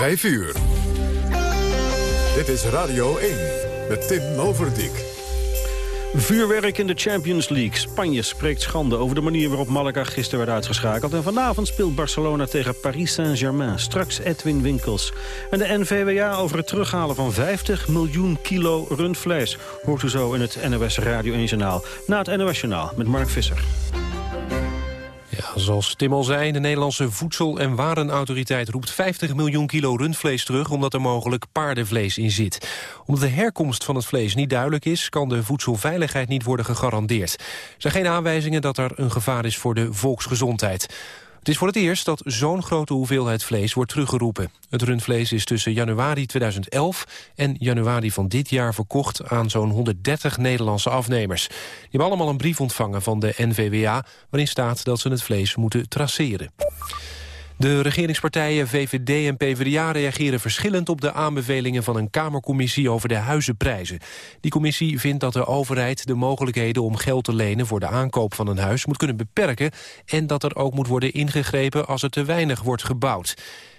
5 uur. Dit is Radio 1 met Tim Overdijk. Vuurwerk in de Champions League. Spanje spreekt schande over de manier waarop Malaga gisteren werd uitgeschakeld. En vanavond speelt Barcelona tegen Paris Saint-Germain. Straks Edwin Winkels. En de NVWA over het terughalen van 50 miljoen kilo rundvlees. Hoort u zo in het NOS Radio 1 Journaal. Na het NOS Journaal met Mark Visser. Ja, zoals Tim al zei, de Nederlandse Voedsel- en Warenautoriteit roept 50 miljoen kilo rundvlees terug omdat er mogelijk paardenvlees in zit. Omdat de herkomst van het vlees niet duidelijk is, kan de voedselveiligheid niet worden gegarandeerd. Er zijn geen aanwijzingen dat er een gevaar is voor de volksgezondheid. Het is voor het eerst dat zo'n grote hoeveelheid vlees wordt teruggeroepen. Het rundvlees is tussen januari 2011 en januari van dit jaar verkocht aan zo'n 130 Nederlandse afnemers. Die hebben allemaal een brief ontvangen van de NVWA waarin staat dat ze het vlees moeten traceren. De regeringspartijen VVD en PvdA reageren verschillend op de aanbevelingen van een Kamercommissie over de huizenprijzen. Die commissie vindt dat de overheid de mogelijkheden om geld te lenen voor de aankoop van een huis moet kunnen beperken en dat er ook moet worden ingegrepen als er te weinig wordt gebouwd.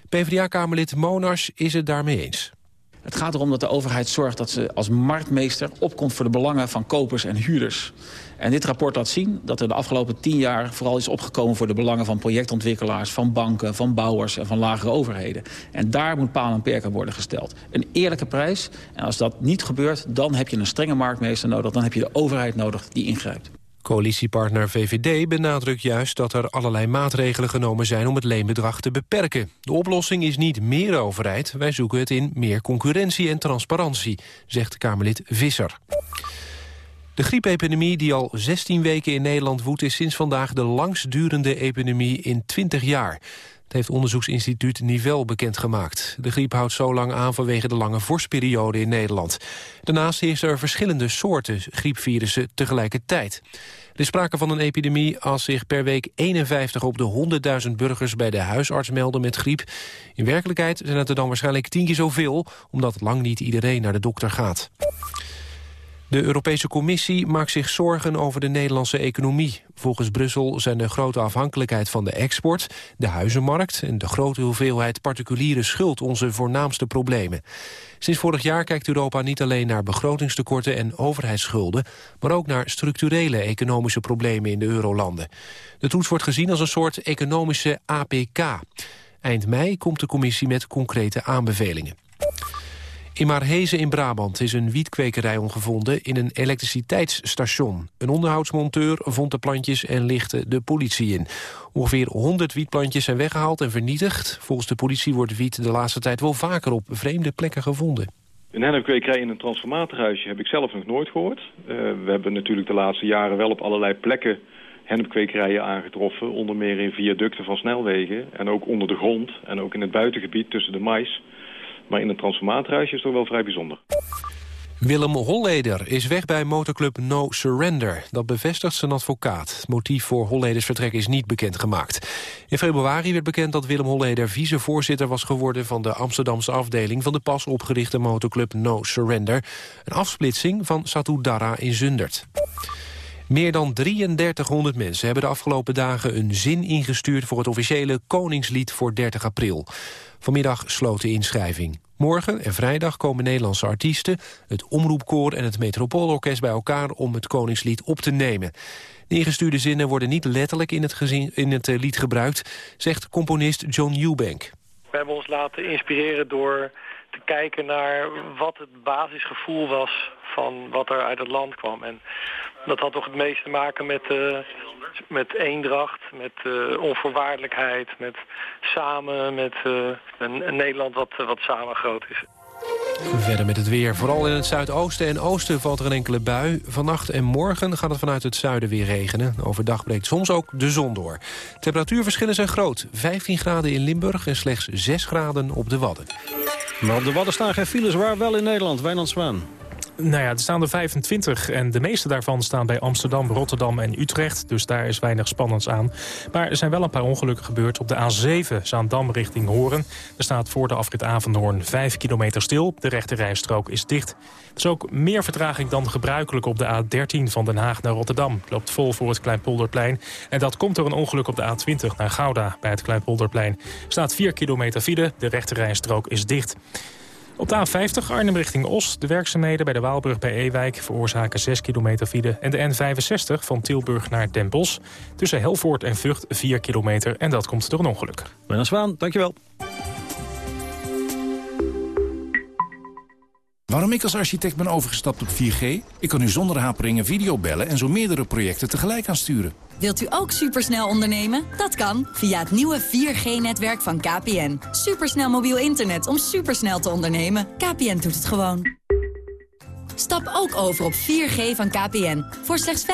PvdA-kamerlid Monars is het daarmee eens. Het gaat erom dat de overheid zorgt dat ze als marktmeester opkomt voor de belangen van kopers en huurders. En dit rapport laat zien dat er de afgelopen tien jaar vooral is opgekomen voor de belangen van projectontwikkelaars, van banken, van bouwers en van lagere overheden. En daar moet paal en perken worden gesteld. Een eerlijke prijs. En als dat niet gebeurt, dan heb je een strenge marktmeester nodig. Dan heb je de overheid nodig die ingrijpt. Coalitiepartner VVD benadrukt juist dat er allerlei maatregelen genomen zijn om het leenbedrag te beperken. De oplossing is niet meer overheid, wij zoeken het in meer concurrentie en transparantie, zegt Kamerlid Visser. De griepepidemie die al 16 weken in Nederland woedt... is sinds vandaag de langstdurende epidemie in 20 jaar. Het heeft onderzoeksinstituut Nivel bekendgemaakt. De griep houdt zo lang aan vanwege de lange vorstperiode in Nederland. Daarnaast heersen er verschillende soorten griepvirussen tegelijkertijd. Er is sprake van een epidemie als zich per week 51 op de 100.000 burgers bij de huisarts melden met griep. In werkelijkheid zijn het er dan waarschijnlijk tien keer zoveel, omdat lang niet iedereen naar de dokter gaat. De Europese Commissie maakt zich zorgen over de Nederlandse economie. Volgens Brussel zijn de grote afhankelijkheid van de export, de huizenmarkt en de grote hoeveelheid particuliere schuld onze voornaamste problemen. Sinds vorig jaar kijkt Europa niet alleen naar begrotingstekorten en overheidsschulden, maar ook naar structurele economische problemen in de eurolanden. De toets wordt gezien als een soort economische APK. Eind mei komt de commissie met concrete aanbevelingen. In Maarhezen in Brabant is een wietkwekerij ongevonden in een elektriciteitsstation. Een onderhoudsmonteur vond de plantjes en lichtte de politie in. Ongeveer 100 wietplantjes zijn weggehaald en vernietigd. Volgens de politie wordt wiet de laatste tijd wel vaker op vreemde plekken gevonden. Een hennepkwekerij in een transformatorhuisje heb ik zelf nog nooit gehoord. Uh, we hebben natuurlijk de laatste jaren wel op allerlei plekken hennepkwekerijen aangetroffen. Onder meer in viaducten van snelwegen en ook onder de grond en ook in het buitengebied tussen de mais... Maar in een transformatorhuisje is toch wel vrij bijzonder. Willem Holleder is weg bij motorclub No Surrender. Dat bevestigt zijn advocaat. Het motief voor Holleders vertrek is niet bekendgemaakt. In februari werd bekend dat Willem Holleder vicevoorzitter was geworden... van de Amsterdamse afdeling van de pas opgerichte motorclub No Surrender. Een afsplitsing van Satudara in Zundert. Meer dan 3300 mensen hebben de afgelopen dagen een zin ingestuurd... voor het officiële Koningslied voor 30 april. Vanmiddag sloot de inschrijving. Morgen en vrijdag komen Nederlandse artiesten, het Omroepkoor en het Metropoolorkest bij elkaar om het Koningslied op te nemen. De ingestuurde zinnen worden niet letterlijk in het, in het eh, lied gebruikt, zegt componist John Eubank. We hebben ons laten inspireren door te kijken naar wat het basisgevoel was van wat er uit het land kwam. En dat had toch het meest te maken met, uh, met eendracht, met uh, onvoorwaardelijkheid, met samen, met uh, een, een, Nederland wat, wat samen groot is. Verder met het weer. Vooral in het zuidoosten en oosten valt er een enkele bui. Vannacht en morgen gaat het vanuit het zuiden weer regenen. Overdag breekt soms ook de zon door. Temperatuurverschillen zijn groot. 15 graden in Limburg en slechts 6 graden op de Wadden. Maar op de Wadden staan geen files waar wel in Nederland. Wijnand Zwaan. Nou ja, er staan er 25 en de meeste daarvan staan bij Amsterdam, Rotterdam en Utrecht. Dus daar is weinig spannends aan. Maar er zijn wel een paar ongelukken gebeurd op de A7, Zaandam richting Horen. Er staat voor de afrit Avenhoorn 5 kilometer stil. De rechte rijstrook is dicht. Er is ook meer vertraging dan gebruikelijk op de A13 van Den Haag naar Rotterdam. Het loopt vol voor het Kleinpolderplein. En dat komt door een ongeluk op de A20 naar Gouda bij het Kleinpolderplein. Er staat 4 kilometer file, de rechte rijstrook is dicht. Op de A50 Arnhem richting Os. De werkzaamheden bij de Waalbrug bij Ewijk veroorzaken 6 kilometer file. En de N65 van Tilburg naar Den Bosch. Tussen Helvoort en Vught 4 kilometer. En dat komt door een ongeluk. Meneer Zwaan, dankjewel. Waarom ik als architect ben overgestapt op 4G? Ik kan nu zonder haperingen videobellen en zo meerdere projecten tegelijk aansturen. Wilt u ook supersnel ondernemen? Dat kan via het nieuwe 4G-netwerk van KPN. Supersnel mobiel internet om supersnel te ondernemen. KPN doet het gewoon. Stap ook over op 4G van KPN. Voor slechts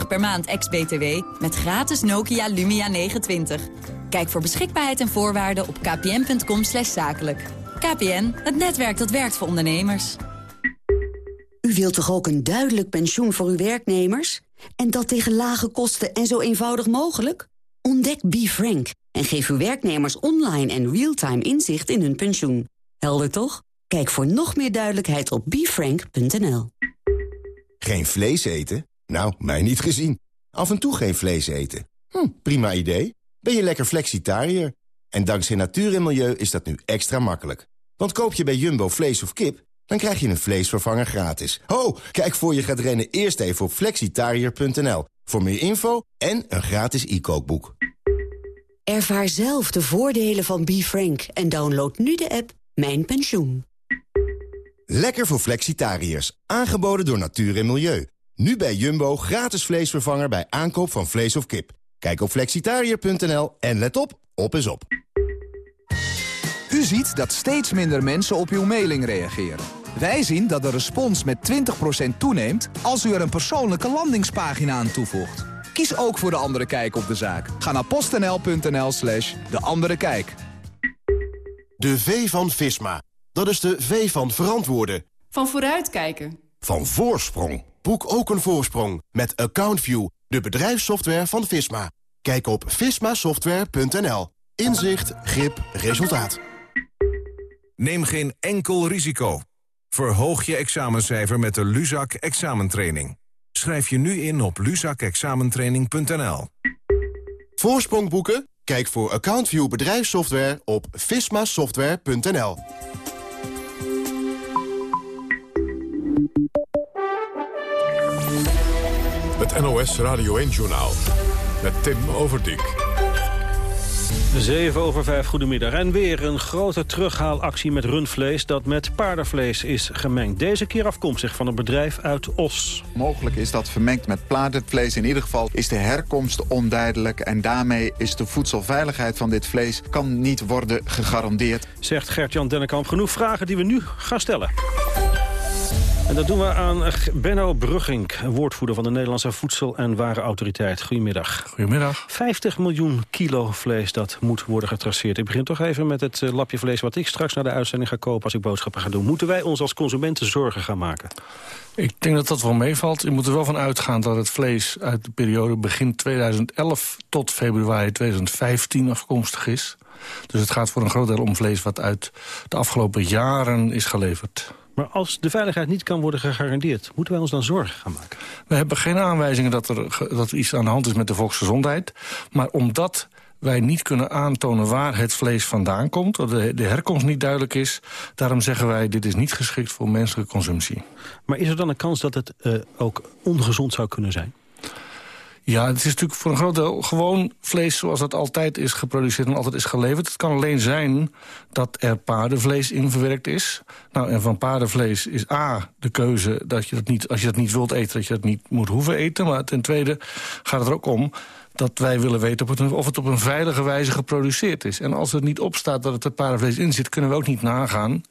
35,84 per maand ex-BTW. Met gratis Nokia Lumia 920. Kijk voor beschikbaarheid en voorwaarden op kpn.com zakelijk. KPN, het netwerk dat werkt voor ondernemers. U wilt toch ook een duidelijk pensioen voor uw werknemers? En dat tegen lage kosten en zo eenvoudig mogelijk? Ontdek BeFrank en geef uw werknemers online en real-time inzicht in hun pensioen. Helder toch? Kijk voor nog meer duidelijkheid op befrank.nl. Geen vlees eten? Nou, mij niet gezien. Af en toe geen vlees eten. Hm, prima idee. Ben je lekker flexitariër? En dankzij natuur en milieu is dat nu extra makkelijk. Want koop je bij Jumbo vlees of kip, dan krijg je een vleesvervanger gratis. Ho, kijk voor je gaat rennen eerst even op flexitariër.nl. Voor meer info en een gratis e-kookboek. Ervaar zelf de voordelen van BeFrank en download nu de app Mijn Pensioen. Lekker voor flexitariërs. Aangeboden door natuur en milieu. Nu bij Jumbo gratis vleesvervanger bij aankoop van vlees of kip. Kijk op flexitariër.nl en let op, op is op. U ziet dat steeds minder mensen op uw mailing reageren. Wij zien dat de respons met 20% toeneemt als u er een persoonlijke landingspagina aan toevoegt. Kies ook voor De Andere Kijk op de zaak. Ga naar postnl.nl slash De Andere Kijk. De V van Visma. Dat is de V van verantwoorden. Van vooruitkijken. Van voorsprong. Boek ook een voorsprong met AccountView, de bedrijfssoftware van Visma. Kijk op vismasoftware.nl. Inzicht, grip, resultaat. Neem geen enkel risico. Verhoog je examencijfer met de Luzak examentraining. Schrijf je nu in op luzakexamentraining.nl. Voorsprong boeken? Kijk voor AccountView bedrijfssoftware op vismasoftware.nl. Het NOS Radio 1-journaal met Tim Overdijk. 7 over 5, goedemiddag. En weer een grote terughaalactie met rundvlees dat met paardenvlees is gemengd. Deze keer afkomstig van een bedrijf uit Os. Mogelijk is dat vermengd met paardenvlees. In ieder geval is de herkomst onduidelijk. En daarmee is de voedselveiligheid van dit vlees kan niet worden gegarandeerd. Zegt Gert-Jan Dennekamp. Genoeg vragen die we nu gaan stellen. En dat doen we aan Benno Brugging, woordvoerder van de Nederlandse Voedsel- en Warenautoriteit. Goedemiddag. Goedemiddag. 50 miljoen kilo vlees dat moet worden getraceerd. Ik begin toch even met het eh, lapje vlees wat ik straks naar de uitzending ga kopen als ik boodschappen ga doen. Moeten wij ons als consumenten zorgen gaan maken? Ik denk dat dat wel meevalt. Je moet er wel van uitgaan dat het vlees uit de periode begin 2011 tot februari 2015 afkomstig is. Dus het gaat voor een groot deel om vlees wat uit de afgelopen jaren is geleverd. Maar als de veiligheid niet kan worden gegarandeerd... moeten wij ons dan zorgen gaan maken? We hebben geen aanwijzingen dat er, dat er iets aan de hand is met de volksgezondheid. Maar omdat wij niet kunnen aantonen waar het vlees vandaan komt... dat de, de herkomst niet duidelijk is... daarom zeggen wij, dit is niet geschikt voor menselijke consumptie. Maar is er dan een kans dat het uh, ook ongezond zou kunnen zijn? Ja, het is natuurlijk voor een groot deel gewoon vlees zoals dat altijd is geproduceerd en altijd is geleverd. Het kan alleen zijn dat er paardenvlees in verwerkt is. Nou, en van paardenvlees is A, de keuze dat je dat niet, als je dat niet wilt eten, dat je dat niet moet hoeven eten. Maar ten tweede gaat het er ook om dat wij willen weten of het op een veilige wijze geproduceerd is. En als er niet op staat dat het er paardenvlees in zit, kunnen we ook niet nagaan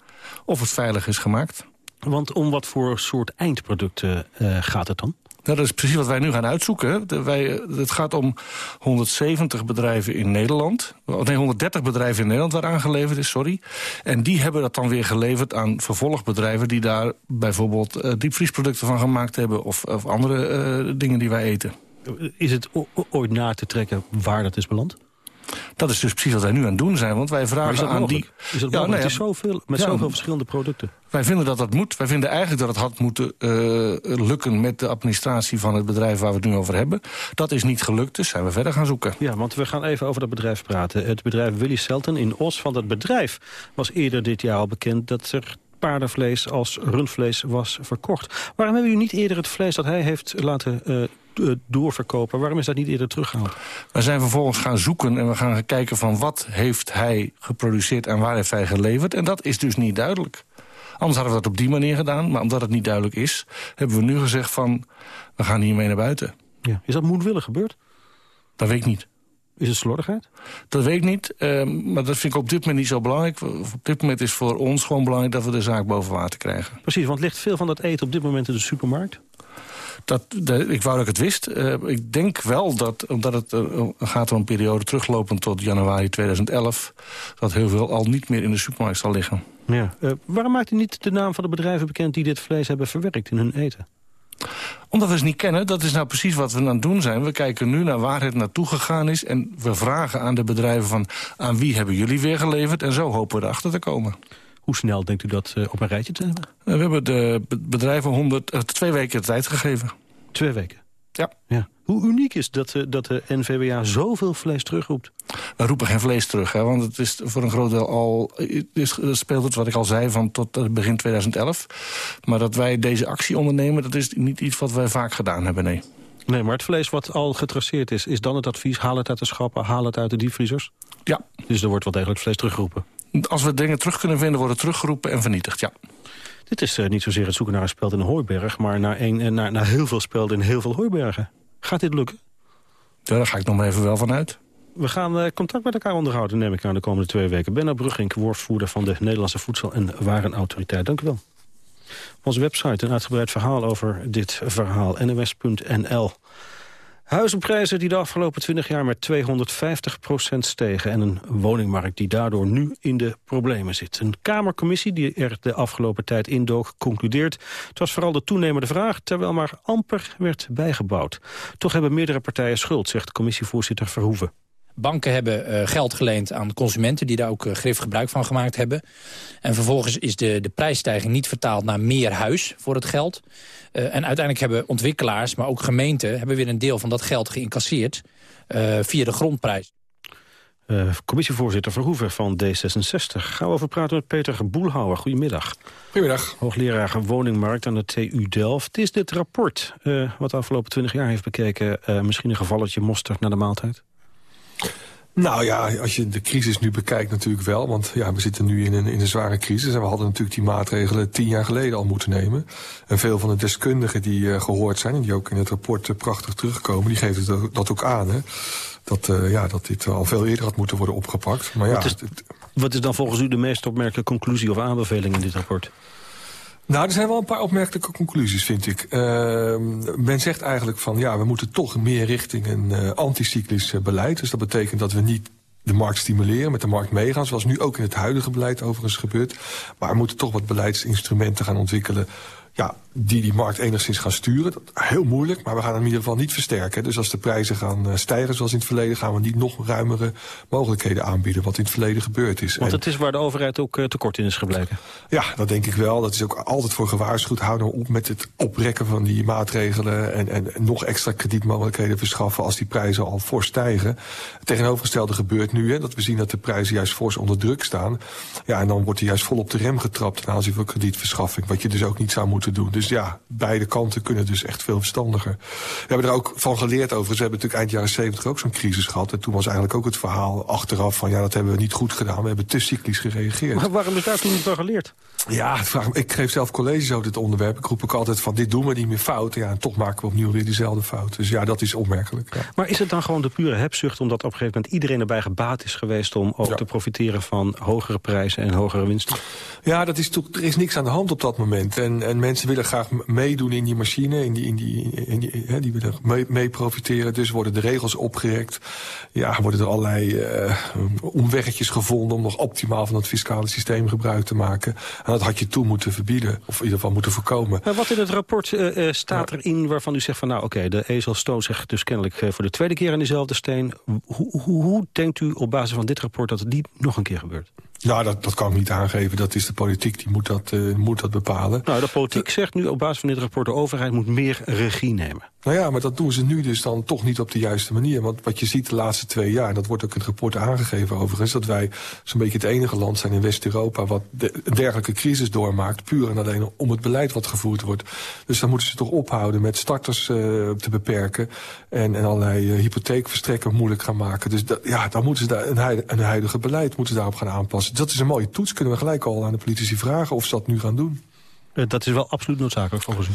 of het veilig is gemaakt. Want om wat voor soort eindproducten uh, gaat het dan? Dat is precies wat wij nu gaan uitzoeken. wij, het gaat om 170 bedrijven in Nederland. Nee, 130 bedrijven in Nederland waar aangeleverd is, sorry. En die hebben dat dan weer geleverd aan vervolgbedrijven... die daar bijvoorbeeld uh, diepvriesproducten van gemaakt hebben... of, of andere uh, dingen die wij eten. Is het ooit na te trekken waar dat is beland? Dat is dus precies wat wij nu aan het doen zijn. Want wij vragen aan die... Is dat ja, nou ja, is zoveel, met zoveel verschillende producten? Wij vinden dat dat moet. Wij vinden eigenlijk dat het had moeten uh, lukken met de administratie van het bedrijf waar we het nu over hebben. Dat is niet gelukt, dus zijn we verder gaan zoeken. Ja, want we gaan even over dat bedrijf praten. Het bedrijf Willy Selten in Os van dat bedrijf was eerder dit jaar al bekend dat er paardenvlees als rundvlees was verkocht. Waarom hebben u niet eerder het vlees dat hij heeft laten uh, doorverkopen? Waarom is dat niet eerder teruggehaald? We zijn vervolgens gaan zoeken en we gaan kijken van wat heeft hij geproduceerd en waar heeft hij geleverd. En dat is dus niet duidelijk. Anders hadden we dat op die manier gedaan, maar omdat het niet duidelijk is... hebben we nu gezegd van, we gaan hiermee naar buiten. Ja. Is dat moedwillig gebeurd? Dat weet ik niet. Is het slordigheid? Dat weet ik niet, uh, maar dat vind ik op dit moment niet zo belangrijk. Op dit moment is voor ons gewoon belangrijk dat we de zaak boven water krijgen. Precies, want ligt veel van dat eten op dit moment in de supermarkt? Dat, ik wou dat ik het wist. Uh, ik denk wel dat, omdat het uh, gaat om een periode teruglopend tot januari 2011... dat heel veel al niet meer in de supermarkt zal liggen. Ja. Uh, waarom maakt u niet de naam van de bedrijven bekend die dit vlees hebben verwerkt in hun eten? Omdat we ze niet kennen, dat is nou precies wat we aan het doen zijn. We kijken nu naar waar het naartoe gegaan is... en we vragen aan de bedrijven van aan wie hebben jullie weer geleverd... en zo hopen we erachter te komen. Hoe snel denkt u dat uh, op een rijtje te hebben? we hebben de bedrijven 100, uh, twee weken tijd gegeven. Twee weken? Ja. ja. Hoe uniek is dat, dat de NVWA zoveel vlees terugroept? We roepen geen vlees terug, hè, want het is voor een groot deel al... Is, speelt het, wat ik al zei, van tot begin 2011. Maar dat wij deze actie ondernemen, dat is niet iets wat wij vaak gedaan hebben, nee. Nee, maar het vlees wat al getraceerd is, is dan het advies... haal het uit de schappen, haal het uit de diepvriezers? Ja. Dus er wordt wel degelijk vlees teruggeroepen? Als we dingen terug kunnen vinden, worden teruggeroepen en vernietigd, ja. Dit is uh, niet zozeer het zoeken naar een speld in een hooiberg... maar naar, een, uh, naar, naar heel veel spelden in heel veel hooibergen. Gaat dit lukken? Ja, daar ga ik nog maar even wel van uit. We gaan uh, contact met elkaar onderhouden, neem ik aan, de komende twee weken. Benno Brugink, woordvoerder van de Nederlandse Voedsel- en Warenautoriteit. Dank u wel. Op onze website een uitgebreid verhaal over dit verhaal, nws.nl. Huizenprijzen die de afgelopen 20 jaar met 250% stegen... en een woningmarkt die daardoor nu in de problemen zit. Een Kamercommissie die er de afgelopen tijd indook concludeert... het was vooral de toenemende vraag, terwijl maar amper werd bijgebouwd. Toch hebben meerdere partijen schuld, zegt commissievoorzitter Verhoeven. Banken hebben uh, geld geleend aan consumenten die daar ook uh, grif gebruik van gemaakt hebben. En vervolgens is de, de prijsstijging niet vertaald naar meer huis voor het geld. Uh, en uiteindelijk hebben ontwikkelaars, maar ook gemeenten... hebben weer een deel van dat geld geïncasseerd via de grondprijs. commissievoorzitter Verhoeven van D66. Gaan we over praten met Peter Boelhouwer. Goedemiddag. Goedemiddag. Hoogleraar woningmarkt aan de TU Delft. Is dit rapport, wat de afgelopen 20 jaar heeft bekeken... misschien een gevalletje mosterd naar de maaltijd? Nou ja, als je de crisis nu bekijkt natuurlijk wel. Want ja, we zitten nu in een, in een zware crisis. En we hadden natuurlijk die maatregelen tien jaar geleden al moeten nemen. En veel van de deskundigen die uh, gehoord zijn... en die ook in het rapport uh, prachtig terugkomen... die geven dat, dat ook aan, hè. Dat, uh, ja, dat dit al veel eerder had moeten worden opgepakt. Maar ja, wat, is, wat is dan volgens u de meest opmerkelijke conclusie of aanbeveling in dit rapport? Nou, er zijn wel een paar opmerkelijke conclusies, vind ik. Uh, men zegt eigenlijk van, ja, we moeten toch meer richting een uh, anticyclisch uh, beleid. Dus dat betekent dat we niet de markt stimuleren, met de markt meegaan... zoals nu ook in het huidige beleid overigens gebeurt. Maar we moeten toch wat beleidsinstrumenten gaan ontwikkelen ja, die die markt enigszins gaan sturen. Dat, heel moeilijk, maar we gaan hem in ieder geval niet versterken. Dus als de prijzen gaan uh, stijgen zoals in het verleden... gaan we niet nog ruimere mogelijkheden aanbieden... wat in het verleden gebeurd is. Want het is waar de overheid ook uh, tekort in is gebleken. Ja, dat denk ik wel. Dat is ook altijd voor gewaarschuwd. Hou nou op met het oprekken van die maatregelen... en, en nog extra kredietmogelijkheden verschaffen... als die prijzen al fors stijgen. Het tegenovergestelde gebeurt nu, hè, dat we zien dat de prijzen juist fors onder druk staan. Ja, en dan wordt er juist vol op de rem getrapt... ten aanzien van kredietverschaffing, wat je dus ook niet zou moeten doen. Dus ja, beide kanten kunnen dus echt veel verstandiger. We hebben er ook van geleerd over. We hebben natuurlijk eind jaren 70 ook zo'n crisis gehad. En toen was eigenlijk ook het verhaal achteraf van... ja, dat hebben we niet goed gedaan. We hebben te cyclisch gereageerd. Maar waarom is daar toen niet van geleerd? Ja, vraag, ik geef zelf colleges over dit onderwerp. Ik roep ook altijd van dit doen we niet meer fout. Ja, en toch maken we opnieuw weer diezelfde fout. Dus ja, dat is opmerkelijk. Ja. Maar is het dan gewoon de pure hebzucht... omdat op een gegeven moment iedereen erbij gebaat is geweest... om ook te profiteren van hogere prijzen en hogere winsten? Ja, dat is toch, er is niks aan de hand op dat moment. En, en mensen mensen willen graag meedoen in die machine. In die, in die, in die, hè, die willen mee, mee, profiteren. Dus worden de regels opgerekt. Ja, worden er allerlei uh, omweggetjes gevonden... om nog optimaal van het fiscale systeem gebruik te maken. En dat had je toen moeten verbieden. Of in ieder geval moeten voorkomen. Maar wat in het rapport uh, staat erin waarvan u zegt van... nou oké, okay, de ezel stoot zich dus kennelijk voor de tweede keer in dezelfde steen. Hoe, hoe, hoe denkt u op basis van dit rapport dat het niet nog een keer gebeurt? Nou, dat, dat kan ik niet aangeven. Dat is de politiek, die moet dat, uh, moet dat bepalen. Nou, de politiek zegt nu op basis van dit rapport... de overheid moet meer regie nemen. Nou ja, maar dat doen ze nu dus dan toch niet op de juiste manier. Want wat je ziet de laatste twee jaar, en dat wordt ook in het rapport aangegeven overigens... dat wij zo'n beetje het enige land zijn in West-Europa... wat de, een dergelijke crisis doormaakt, puur en alleen om het beleid wat gevoerd wordt. Dus dan moeten ze toch ophouden met starters uh, te beperken... en, en allerlei uh, hypotheekverstrekken moeilijk gaan maken. Dus dat, ja, dan moeten ze daar een, huidige, een huidige beleid moeten ze daarop gaan aanpassen. Dat is een mooie toets. Kunnen we gelijk al aan de politici vragen of ze dat nu gaan doen. Dat is wel absoluut noodzakelijk volgens u.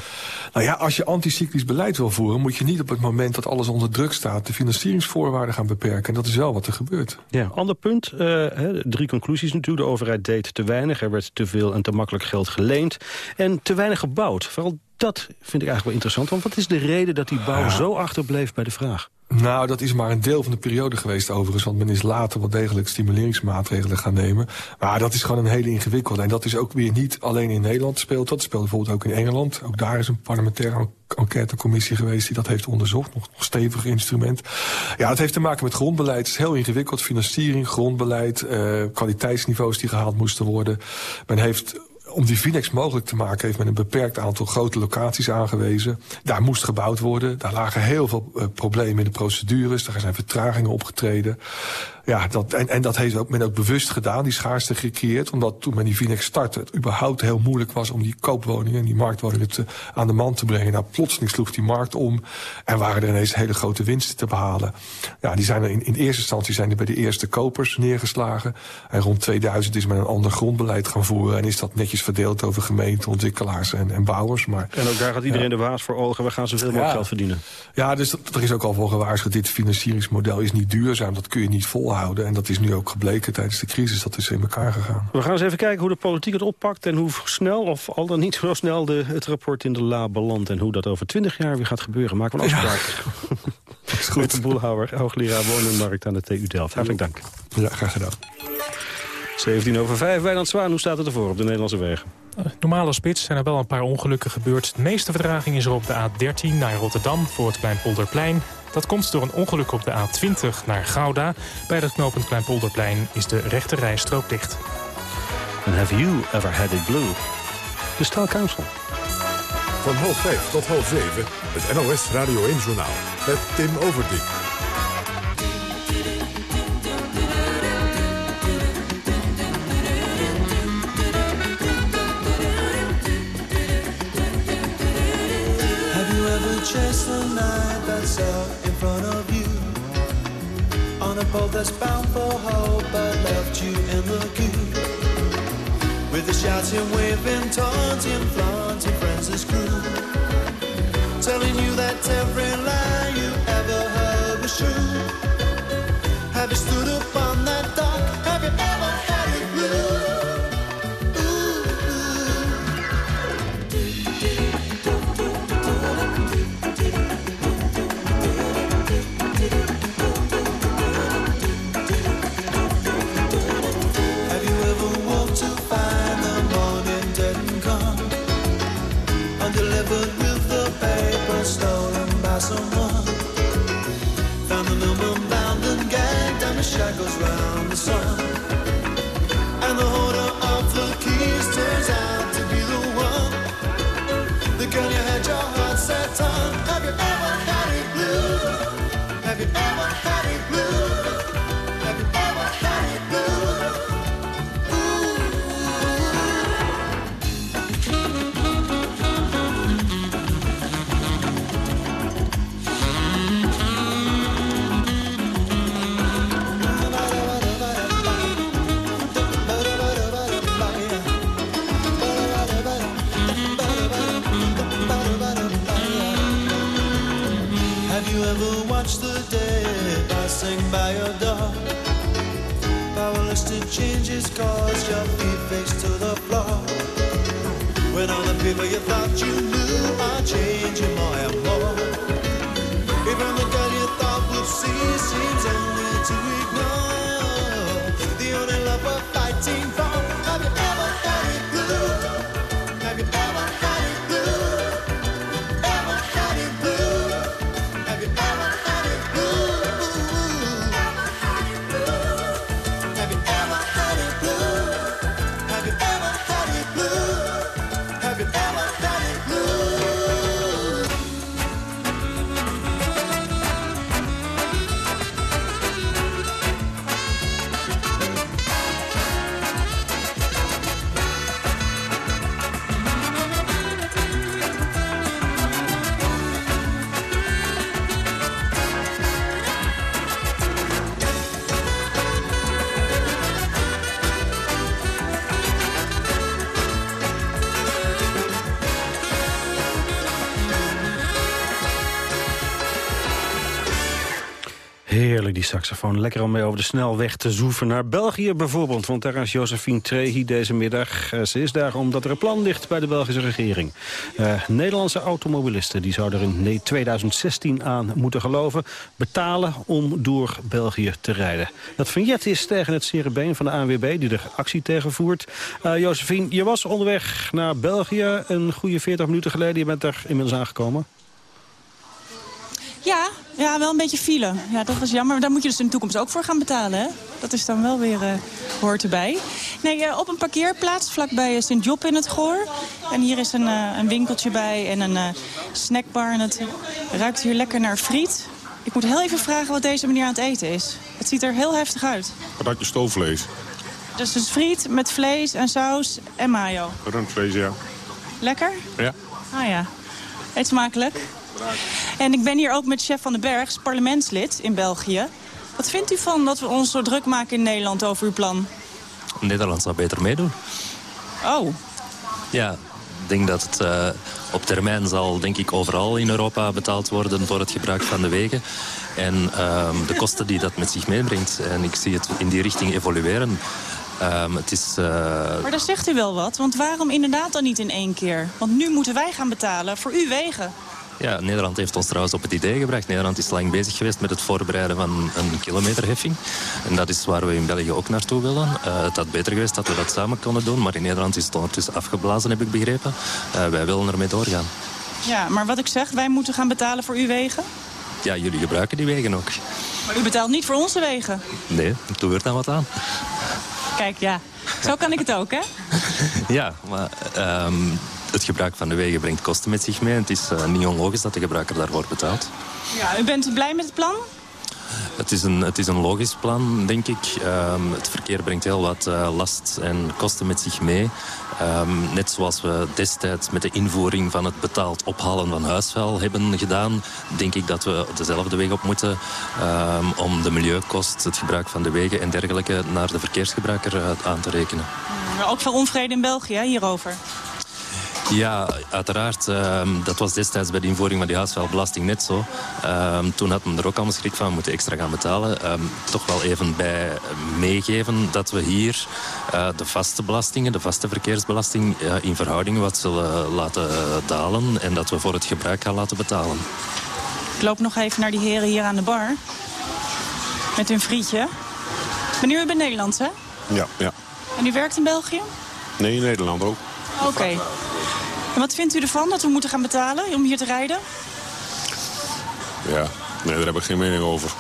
Nou ja, als je anticyclisch beleid wil voeren... moet je niet op het moment dat alles onder druk staat... de financieringsvoorwaarden gaan beperken. En dat is wel wat er gebeurt. Ja, ander punt. Uh, drie conclusies natuurlijk. De overheid deed te weinig. Er werd te veel en te makkelijk geld geleend. En te weinig gebouwd. Vooral dat vind ik eigenlijk wel interessant. Want wat is de reden dat die bouw zo achterbleef bij de vraag? Nou, dat is maar een deel van de periode geweest overigens. Want men is later wel degelijk stimuleringsmaatregelen gaan nemen. Maar dat is gewoon een hele ingewikkelde. En dat is ook weer niet alleen in Nederland speelt. Dat speelt bijvoorbeeld ook in Engeland. Ook daar is een parlementaire enquêtecommissie geweest die dat heeft onderzocht. Nog, nog stevig instrument. Ja, het heeft te maken met grondbeleid. Het is heel ingewikkeld. Financiering, grondbeleid, uh, kwaliteitsniveaus die gehaald moesten worden. Men heeft om die Vinex mogelijk te maken heeft men een beperkt aantal grote locaties aangewezen. Daar moest gebouwd worden. Daar lagen heel veel uh, problemen in de procedures. Daar zijn vertragingen opgetreden. Ja, dat, en, en dat heeft ook, men ook bewust gedaan, die schaarste gecreëerd. Omdat toen men die Vinex startte, het überhaupt heel moeilijk was om die koopwoningen en die marktwoningen te, aan de man te brengen. Nou, plotseling sloeg die markt om en waren er ineens hele grote winsten te behalen. Ja, die zijn er in, in eerste instantie zijn er bij de eerste kopers neergeslagen. En rond 2000 is men een ander grondbeleid gaan voeren en is dat netjes verdeeld over gemeenten, ontwikkelaars en, en bouwers. Maar, en ook daar gaat iedereen ja. de waas voor ogen, we gaan zoveel mogelijk ja. geld verdienen. Ja, dus dat, er is ook al voor gewaarschuwd, dit financieringsmodel is niet duurzaam, dat kun je niet volhouden. En dat is nu ook gebleken tijdens de crisis. Dat is in elkaar gegaan. We gaan eens even kijken hoe de politiek het oppakt... en hoe snel, of al dan niet zo snel, de, het rapport in de la belandt... en hoe dat over twintig jaar weer gaat gebeuren. Maken we een afspraak. Ja. dat is goed. de Boelhouwer, hoogleraar woningmarkt aan de TU Delft. Hartelijk dank. Ja, graag gedaan. 17 over 5, Wijnand Zwaan, hoe staat het ervoor op de Nederlandse wegen? Normale spits zijn er wel een paar ongelukken gebeurd. De meeste vertraging is er op de A13 naar Rotterdam voor het Kleinpolderplein. Dat komt door een ongeluk op de A20 naar Gouda. Bij het knooppunt Kleinpolderplein is de rechte rijstrook dicht. And have you ever had it blue? De Staalkounsel. Van half 5 tot half 7, het NOS Radio 1-journaal met Tim Overdijk. Boat that's bound for hope but left you in the queue With the shouting, waving, taunting, flaunting friends as crew. Telling you that every lie you ever heard was true. Have you stood up Have you ever had it blue? Die saxofoon. Lekker om mee over de snelweg te zoeven naar België bijvoorbeeld. Want daar is Josephine Trehi deze middag. Eh, ze is daar omdat er een plan ligt bij de Belgische regering. Uh, Nederlandse automobilisten die zouden er in 2016 aan moeten geloven... betalen om door België te rijden. Dat vignet is tegen het cerebeen van de ANWB die er actie tegen voert. Uh, Josephine, je was onderweg naar België een goede 40 minuten geleden. Je bent er inmiddels aangekomen. Ja, ja, wel een beetje file. Ja, dat was jammer. Daar moet je dus in de toekomst ook voor gaan betalen. Hè? Dat is dan wel weer, uh, hoort erbij. Nee, uh, op een parkeerplaats vlakbij uh, Sint-Job in het Goor. En hier is een, een winkeltje bij en een snackbar. En het ruikt hier lekker naar friet. Ik moet heel even vragen wat deze meneer aan het eten is. Het ziet er heel heftig uit. Patatje stoofvlees. Dus dus friet met vlees en saus en mayo. Rundvlees, ja. Lekker? Ja. Ah ja. Eet smakelijk. En ik ben hier ook met chef van den Bergs, parlementslid in België. Wat vindt u van dat we ons zo druk maken in Nederland over uw plan? Nederland zou beter meedoen. Oh. Ja, ik denk dat het uh, op termijn zal denk ik overal in Europa betaald worden voor het gebruik van de wegen. En uh, de kosten die dat met zich meebrengt. En ik zie het in die richting evolueren. Um, het is, uh... Maar daar zegt u wel wat, want waarom inderdaad dan niet in één keer? Want nu moeten wij gaan betalen voor uw wegen. Ja, Nederland heeft ons trouwens op het idee gebracht. Nederland is lang bezig geweest met het voorbereiden van een kilometerheffing. En dat is waar we in België ook naartoe willen. Uh, het had beter geweest dat we dat samen konden doen. Maar in Nederland is het ondertussen afgeblazen, heb ik begrepen. Uh, wij willen ermee doorgaan. Ja, maar wat ik zeg, wij moeten gaan betalen voor uw wegen? Ja, jullie gebruiken die wegen ook. Maar u betaalt niet voor onze wegen? Nee, doe er dan wat aan. Kijk, ja. Zo kan ik het ook, hè? ja, maar... Um, het gebruik van de wegen brengt kosten met zich mee. En het is uh, niet onlogisch dat de gebruiker daarvoor betaalt. Ja, u bent blij met het plan? Het is, een, het is een logisch plan, denk ik. Um, het verkeer brengt heel wat uh, last en kosten met zich mee. Um, net zoals we destijds met de invoering van het betaald ophalen van huisvuil hebben gedaan... denk ik dat we dezelfde weg op moeten um, om de milieukost, het gebruik van de wegen en dergelijke... naar de verkeersgebruiker uh, aan te rekenen. Maar ook veel onvrede in België hierover. Ja, uiteraard. Um, dat was destijds bij de invoering van die huisvuilbelasting net zo. Um, toen had men er ook allemaal schrik van, we moeten extra gaan betalen. Um, toch wel even bij meegeven dat we hier uh, de vaste belastingen, de vaste verkeersbelasting, uh, in verhouding wat zullen laten dalen. En dat we voor het gebruik gaan laten betalen. Ik loop nog even naar die heren hier aan de bar. Met hun frietje. Meneer, u bent Nederlands, hè? Ja, ja. En u werkt in België? Nee, in Nederland ook. Oké. Okay. En wat vindt u ervan dat we moeten gaan betalen om hier te rijden? Ja, nee, daar heb ik geen mening over.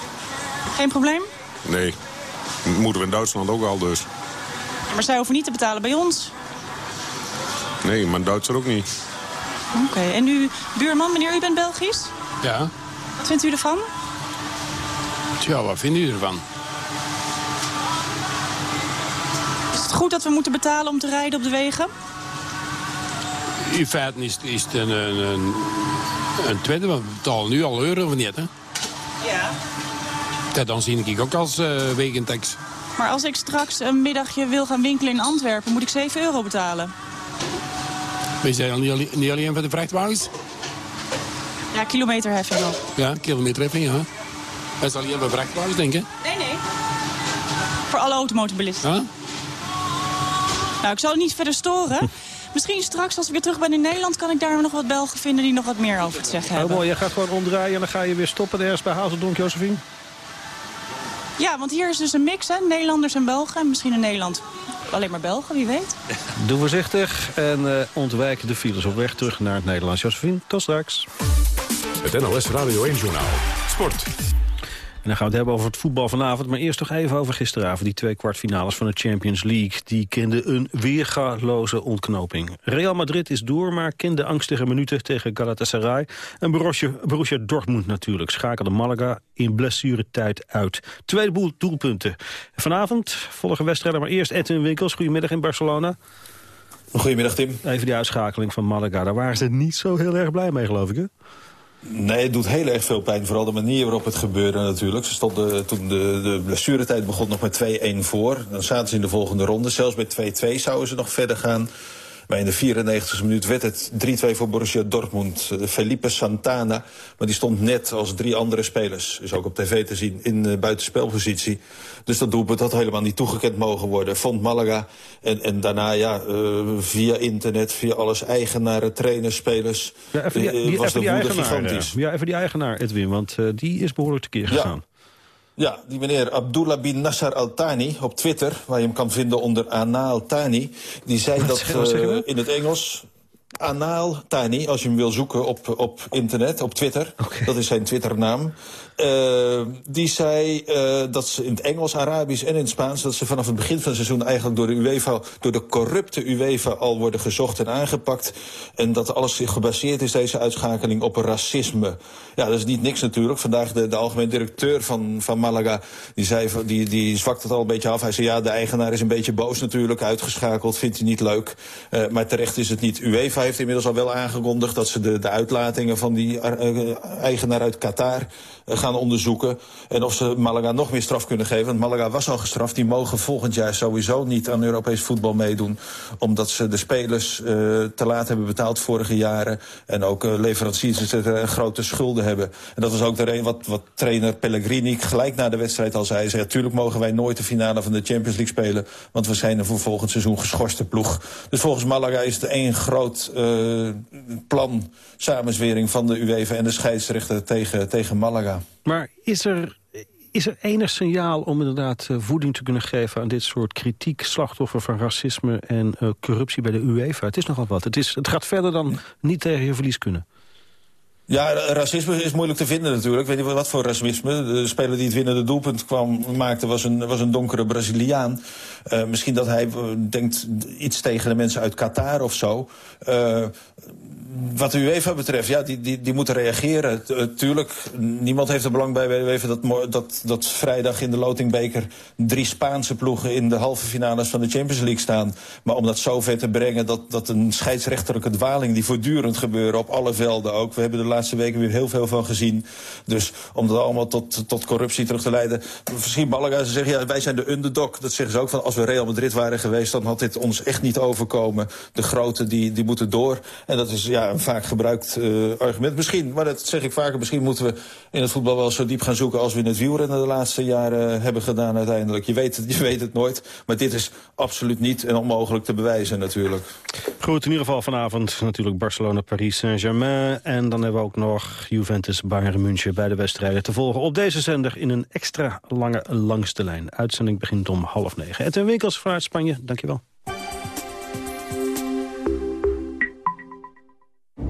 Geen probleem? Nee. Moeten we in Duitsland ook al dus. Maar zij hoeven niet te betalen bij ons. Nee, maar Duitser ook niet. Oké, okay. en uw buurman, meneer, u bent Belgisch? Ja. Wat vindt u ervan? Tja, wat vindt u ervan? Is het goed dat we moeten betalen om te rijden op de wegen? In feite is, is het een, een, een tweede. Want we betalen nu al euro of niet, hè? Ja. Dat dan zie ik ook als uh, wegentax. Maar als ik straks een middagje wil gaan winkelen in Antwerpen... moet ik 7 euro betalen. Wees jij niet alleen, niet alleen voor de vrachtwagens? Ja, kilometerheffing wel. Ja, kilometerheffing, ja. Dat is alleen voor vrachtwagens, denk ik? Nee, nee. Voor alle automobilisten. Ja? Nou, ik zal het niet verder storen... Misschien straks, als ik weer terug ben in Nederland... kan ik daar nog wat Belgen vinden die nog wat meer over te zeggen hebben. Oh, mooi. Je gaat gewoon omdraaien en dan ga je weer stoppen ergens bij Hazeldonk, Josephine? Ja, want hier is dus een mix, hè? Nederlanders en Belgen. En misschien in Nederland alleen maar Belgen, wie weet. Doe voorzichtig en uh, ontwijk de files op weg terug naar het Nederlands. Josephine, tot straks. Het NOS Radio 1 Journaal. Sport. En dan gaan we het hebben over het voetbal vanavond. Maar eerst nog even over gisteravond. Die twee kwartfinales van de Champions League. Die kenden een weergaloze ontknoping. Real Madrid is door, maar kende angstige minuten tegen Galatasaray. En Borussia, Borussia Dortmund natuurlijk. Schakelde Malaga in blessuretijd uit. Tweede boel doelpunten. Vanavond volgen wedstrijden, maar eerst Edwin Winkels. Goedemiddag in Barcelona. Goedemiddag, Tim. Even die uitschakeling van Malaga. Daar waren ze niet zo heel erg blij mee, geloof ik, hè? Nee, het doet heel erg veel pijn. Vooral de manier waarop het gebeurde natuurlijk. Ze stonden toen de, de blessuretijd begon nog met 2-1 voor. Dan zaten ze in de volgende ronde. Zelfs bij 2-2 zouden ze nog verder gaan. Maar in de 94e minuut werd het 3-2 voor Borussia Dortmund. Uh, Felipe Santana, maar die stond net als drie andere spelers... is ook op tv te zien, in uh, buitenspelpositie. Dus dat doelpunt had helemaal niet toegekend mogen worden. Vond Malaga. En, en daarna, ja, uh, via internet, via alles, eigenaren, trainers, spelers... Ja, even die, die, was even de woede gigantisch. Ja, even die eigenaar, Edwin, want die is behoorlijk tekeer gegaan. Ja. Ja, die meneer Abdullah bin Nasser al-Thani op Twitter... waar je hem kan vinden onder Ana al-Thani... die zei dat uh, in het Engels... Anaal Tani, als je hem wil zoeken op, op internet, op Twitter. Okay. Dat is zijn Twitternaam. Uh, die zei uh, dat ze in het Engels, Arabisch en in het Spaans... dat ze vanaf het begin van het seizoen eigenlijk door de UEFA... door de corrupte UEFA al worden gezocht en aangepakt. En dat alles gebaseerd is, deze uitschakeling, op racisme. Ja, dat is niet niks natuurlijk. Vandaag de, de algemeen directeur van, van Malaga, die, zei, die, die zwakt het al een beetje af. Hij zei, ja, de eigenaar is een beetje boos natuurlijk, uitgeschakeld, vindt hij niet leuk. Uh, maar terecht is het niet. UEFA heeft inmiddels al wel aangekondigd dat ze de, de uitlatingen van die eigenaar uit Qatar gaan onderzoeken. En of ze Malaga nog meer straf kunnen geven. Want Malaga was al gestraft. Die mogen volgend jaar sowieso niet aan Europees voetbal meedoen. Omdat ze de spelers te laat hebben betaald vorige jaren. En ook leveranciers grote schulden hebben. En dat was ook de reden wat, wat trainer Pellegrini gelijk na de wedstrijd al zei. zei natuurlijk mogen wij nooit de finale van de Champions League spelen. Want we zijn een voor volgend seizoen geschorste ploeg. Dus volgens Malaga is het één groot plan, samenzwering van de UEFA en de scheidsrechter tegen, tegen Malaga. Maar is er, is er enig signaal om inderdaad uh, voeding te kunnen geven... aan dit soort kritiek, slachtoffer van racisme en uh, corruptie bij de UEFA? Het is nogal wat. Het, is, het gaat verder dan niet tegen je verlies kunnen. Ja, racisme is moeilijk te vinden natuurlijk. Weet je wat voor racisme? De speler die het winnende doelpunt kwam, maakte was een, was een donkere Braziliaan. Uh, misschien dat hij denkt iets tegen de mensen uit Qatar of zo. Uh, wat de UEFA betreft, ja, die, die, die moeten reageren. Uh, tuurlijk, niemand heeft er belang bij bij dat, dat, dat vrijdag in de Lotingbeker drie Spaanse ploegen in de halve finales van de Champions League staan. Maar om dat zo ver te brengen dat, dat een scheidsrechterlijke dwaling die voortdurend gebeuren op alle velden ook. We hebben de laatste weken weer heel veel van gezien. Dus om dat allemaal tot, tot corruptie terug te leiden. Misschien Malaga, ze zeggen ja, wij zijn de underdog. Dat zeggen ze ook van als we Real Madrid waren geweest, dan had dit ons echt niet overkomen. De grote die, die moeten door. En dat is ja, een vaak gebruikt uh, argument. Misschien, maar dat zeg ik vaker, misschien moeten we in het voetbal wel zo diep gaan zoeken... als we in het wielrennen de laatste jaren hebben gedaan uiteindelijk. Je weet, het, je weet het nooit, maar dit is absoluut niet en onmogelijk te bewijzen natuurlijk. Goed, in ieder geval vanavond natuurlijk Barcelona, Paris Saint-Germain. En dan hebben we ook nog Juventus, Bayern München bij de wedstrijden te volgen. Op deze zender in een extra lange langste lijn. Uitzending begint om half negen. Edwin Winkels vanuit Spanje, dankjewel.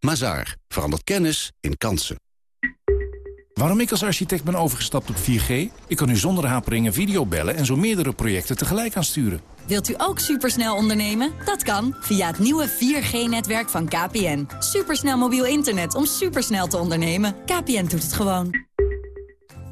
Mazaar. Verandert kennis in kansen. Waarom ik als architect ben overgestapt op 4G? Ik kan u zonder haperingen videobellen en zo meerdere projecten tegelijk aansturen. Wilt u ook supersnel ondernemen? Dat kan via het nieuwe 4G-netwerk van KPN. Supersnel mobiel internet om supersnel te ondernemen. KPN doet het gewoon.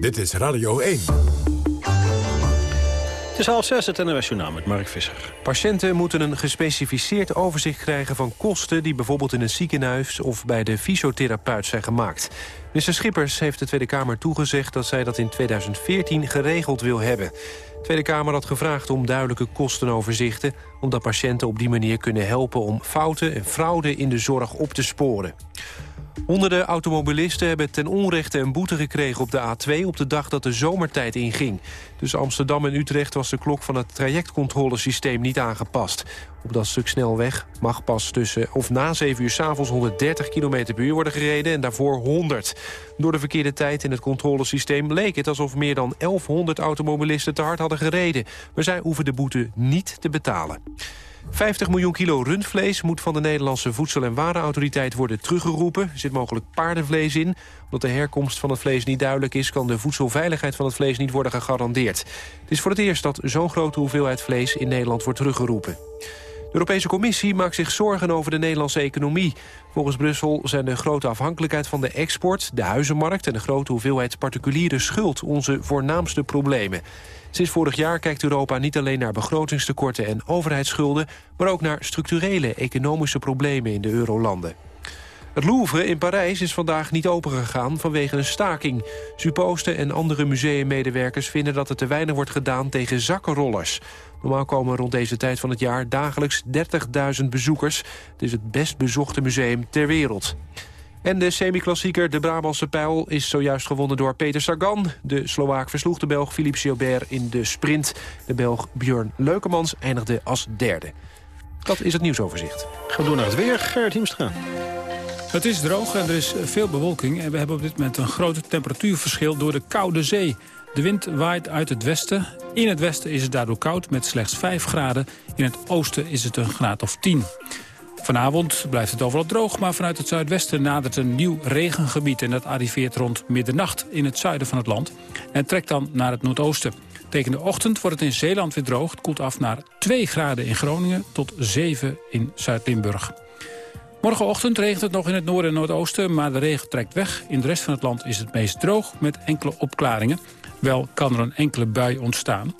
Dit is Radio 1. Het is half zes, het NOS Journaal met Mark Visser. Patiënten moeten een gespecificeerd overzicht krijgen van kosten... die bijvoorbeeld in een ziekenhuis of bij de fysiotherapeut zijn gemaakt. Minister Schippers heeft de Tweede Kamer toegezegd... dat zij dat in 2014 geregeld wil hebben. De Tweede Kamer had gevraagd om duidelijke kostenoverzichten... omdat patiënten op die manier kunnen helpen om fouten en fraude in de zorg op te sporen. Honderden automobilisten hebben ten onrechte een boete gekregen op de A2... op de dag dat de zomertijd inging. Tussen Amsterdam en Utrecht was de klok van het trajectcontrolesysteem niet aangepast. Op dat stuk snelweg mag pas tussen of na 7 uur s'avonds 130 km per uur worden gereden... en daarvoor 100. Door de verkeerde tijd in het controlesysteem leek het alsof meer dan 1100 automobilisten te hard hadden gereden. Maar zij hoeven de boete niet te betalen. 50 miljoen kilo rundvlees moet van de Nederlandse Voedsel- en Warenautoriteit worden teruggeroepen. Er zit mogelijk paardenvlees in. Omdat de herkomst van het vlees niet duidelijk is... kan de voedselveiligheid van het vlees niet worden gegarandeerd. Het is voor het eerst dat zo'n grote hoeveelheid vlees in Nederland wordt teruggeroepen. De Europese Commissie maakt zich zorgen over de Nederlandse economie. Volgens Brussel zijn de grote afhankelijkheid van de export... de huizenmarkt en de grote hoeveelheid particuliere schuld... onze voornaamste problemen. Sinds vorig jaar kijkt Europa niet alleen naar begrotingstekorten en overheidsschulden... maar ook naar structurele economische problemen in de eurolanden. Het Louvre in Parijs is vandaag niet opengegaan vanwege een staking. Supposten en andere museummedewerkers vinden dat er te weinig wordt gedaan tegen zakkenrollers. Normaal komen rond deze tijd van het jaar dagelijks 30.000 bezoekers. Het is het best bezochte museum ter wereld. En de semi-klassieker De Brabantse Pijl is zojuist gewonnen door Peter Sagan. De Slovaak versloeg de Belg Philippe Gilbert in de sprint. De Belg Björn Leukemans eindigde als derde. Dat is het nieuwsoverzicht. Gaan we door naar het weer. Gerrit Hiemstra. Het is droog en er is veel bewolking. En we hebben op dit moment een groot temperatuurverschil door de koude zee. De wind waait uit het westen. In het westen is het daardoor koud met slechts 5 graden. In het oosten is het een graad of 10. Vanavond blijft het overal droog, maar vanuit het zuidwesten nadert een nieuw regengebied. En dat arriveert rond middernacht in het zuiden van het land en trekt dan naar het noordoosten. Tegen de ochtend wordt het in Zeeland weer droog. Het koelt af naar 2 graden in Groningen tot 7 in Zuid-Limburg. Morgenochtend regent het nog in het noorden en noordoosten, maar de regen trekt weg. In de rest van het land is het meest droog met enkele opklaringen. Wel kan er een enkele bui ontstaan.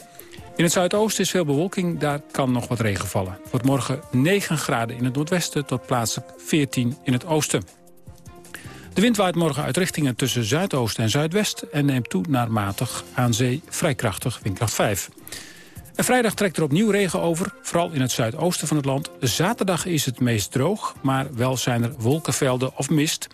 In het zuidoosten is veel bewolking, daar kan nog wat regen vallen. Het wordt morgen 9 graden in het noordwesten tot plaatselijk 14 in het oosten. De wind waait morgen uit richtingen tussen zuidoost en zuidwest... en neemt toe naar matig aan zee vrij krachtig, windkracht 5. En vrijdag trekt er opnieuw regen over, vooral in het zuidoosten van het land. Zaterdag is het meest droog, maar wel zijn er wolkenvelden of mist.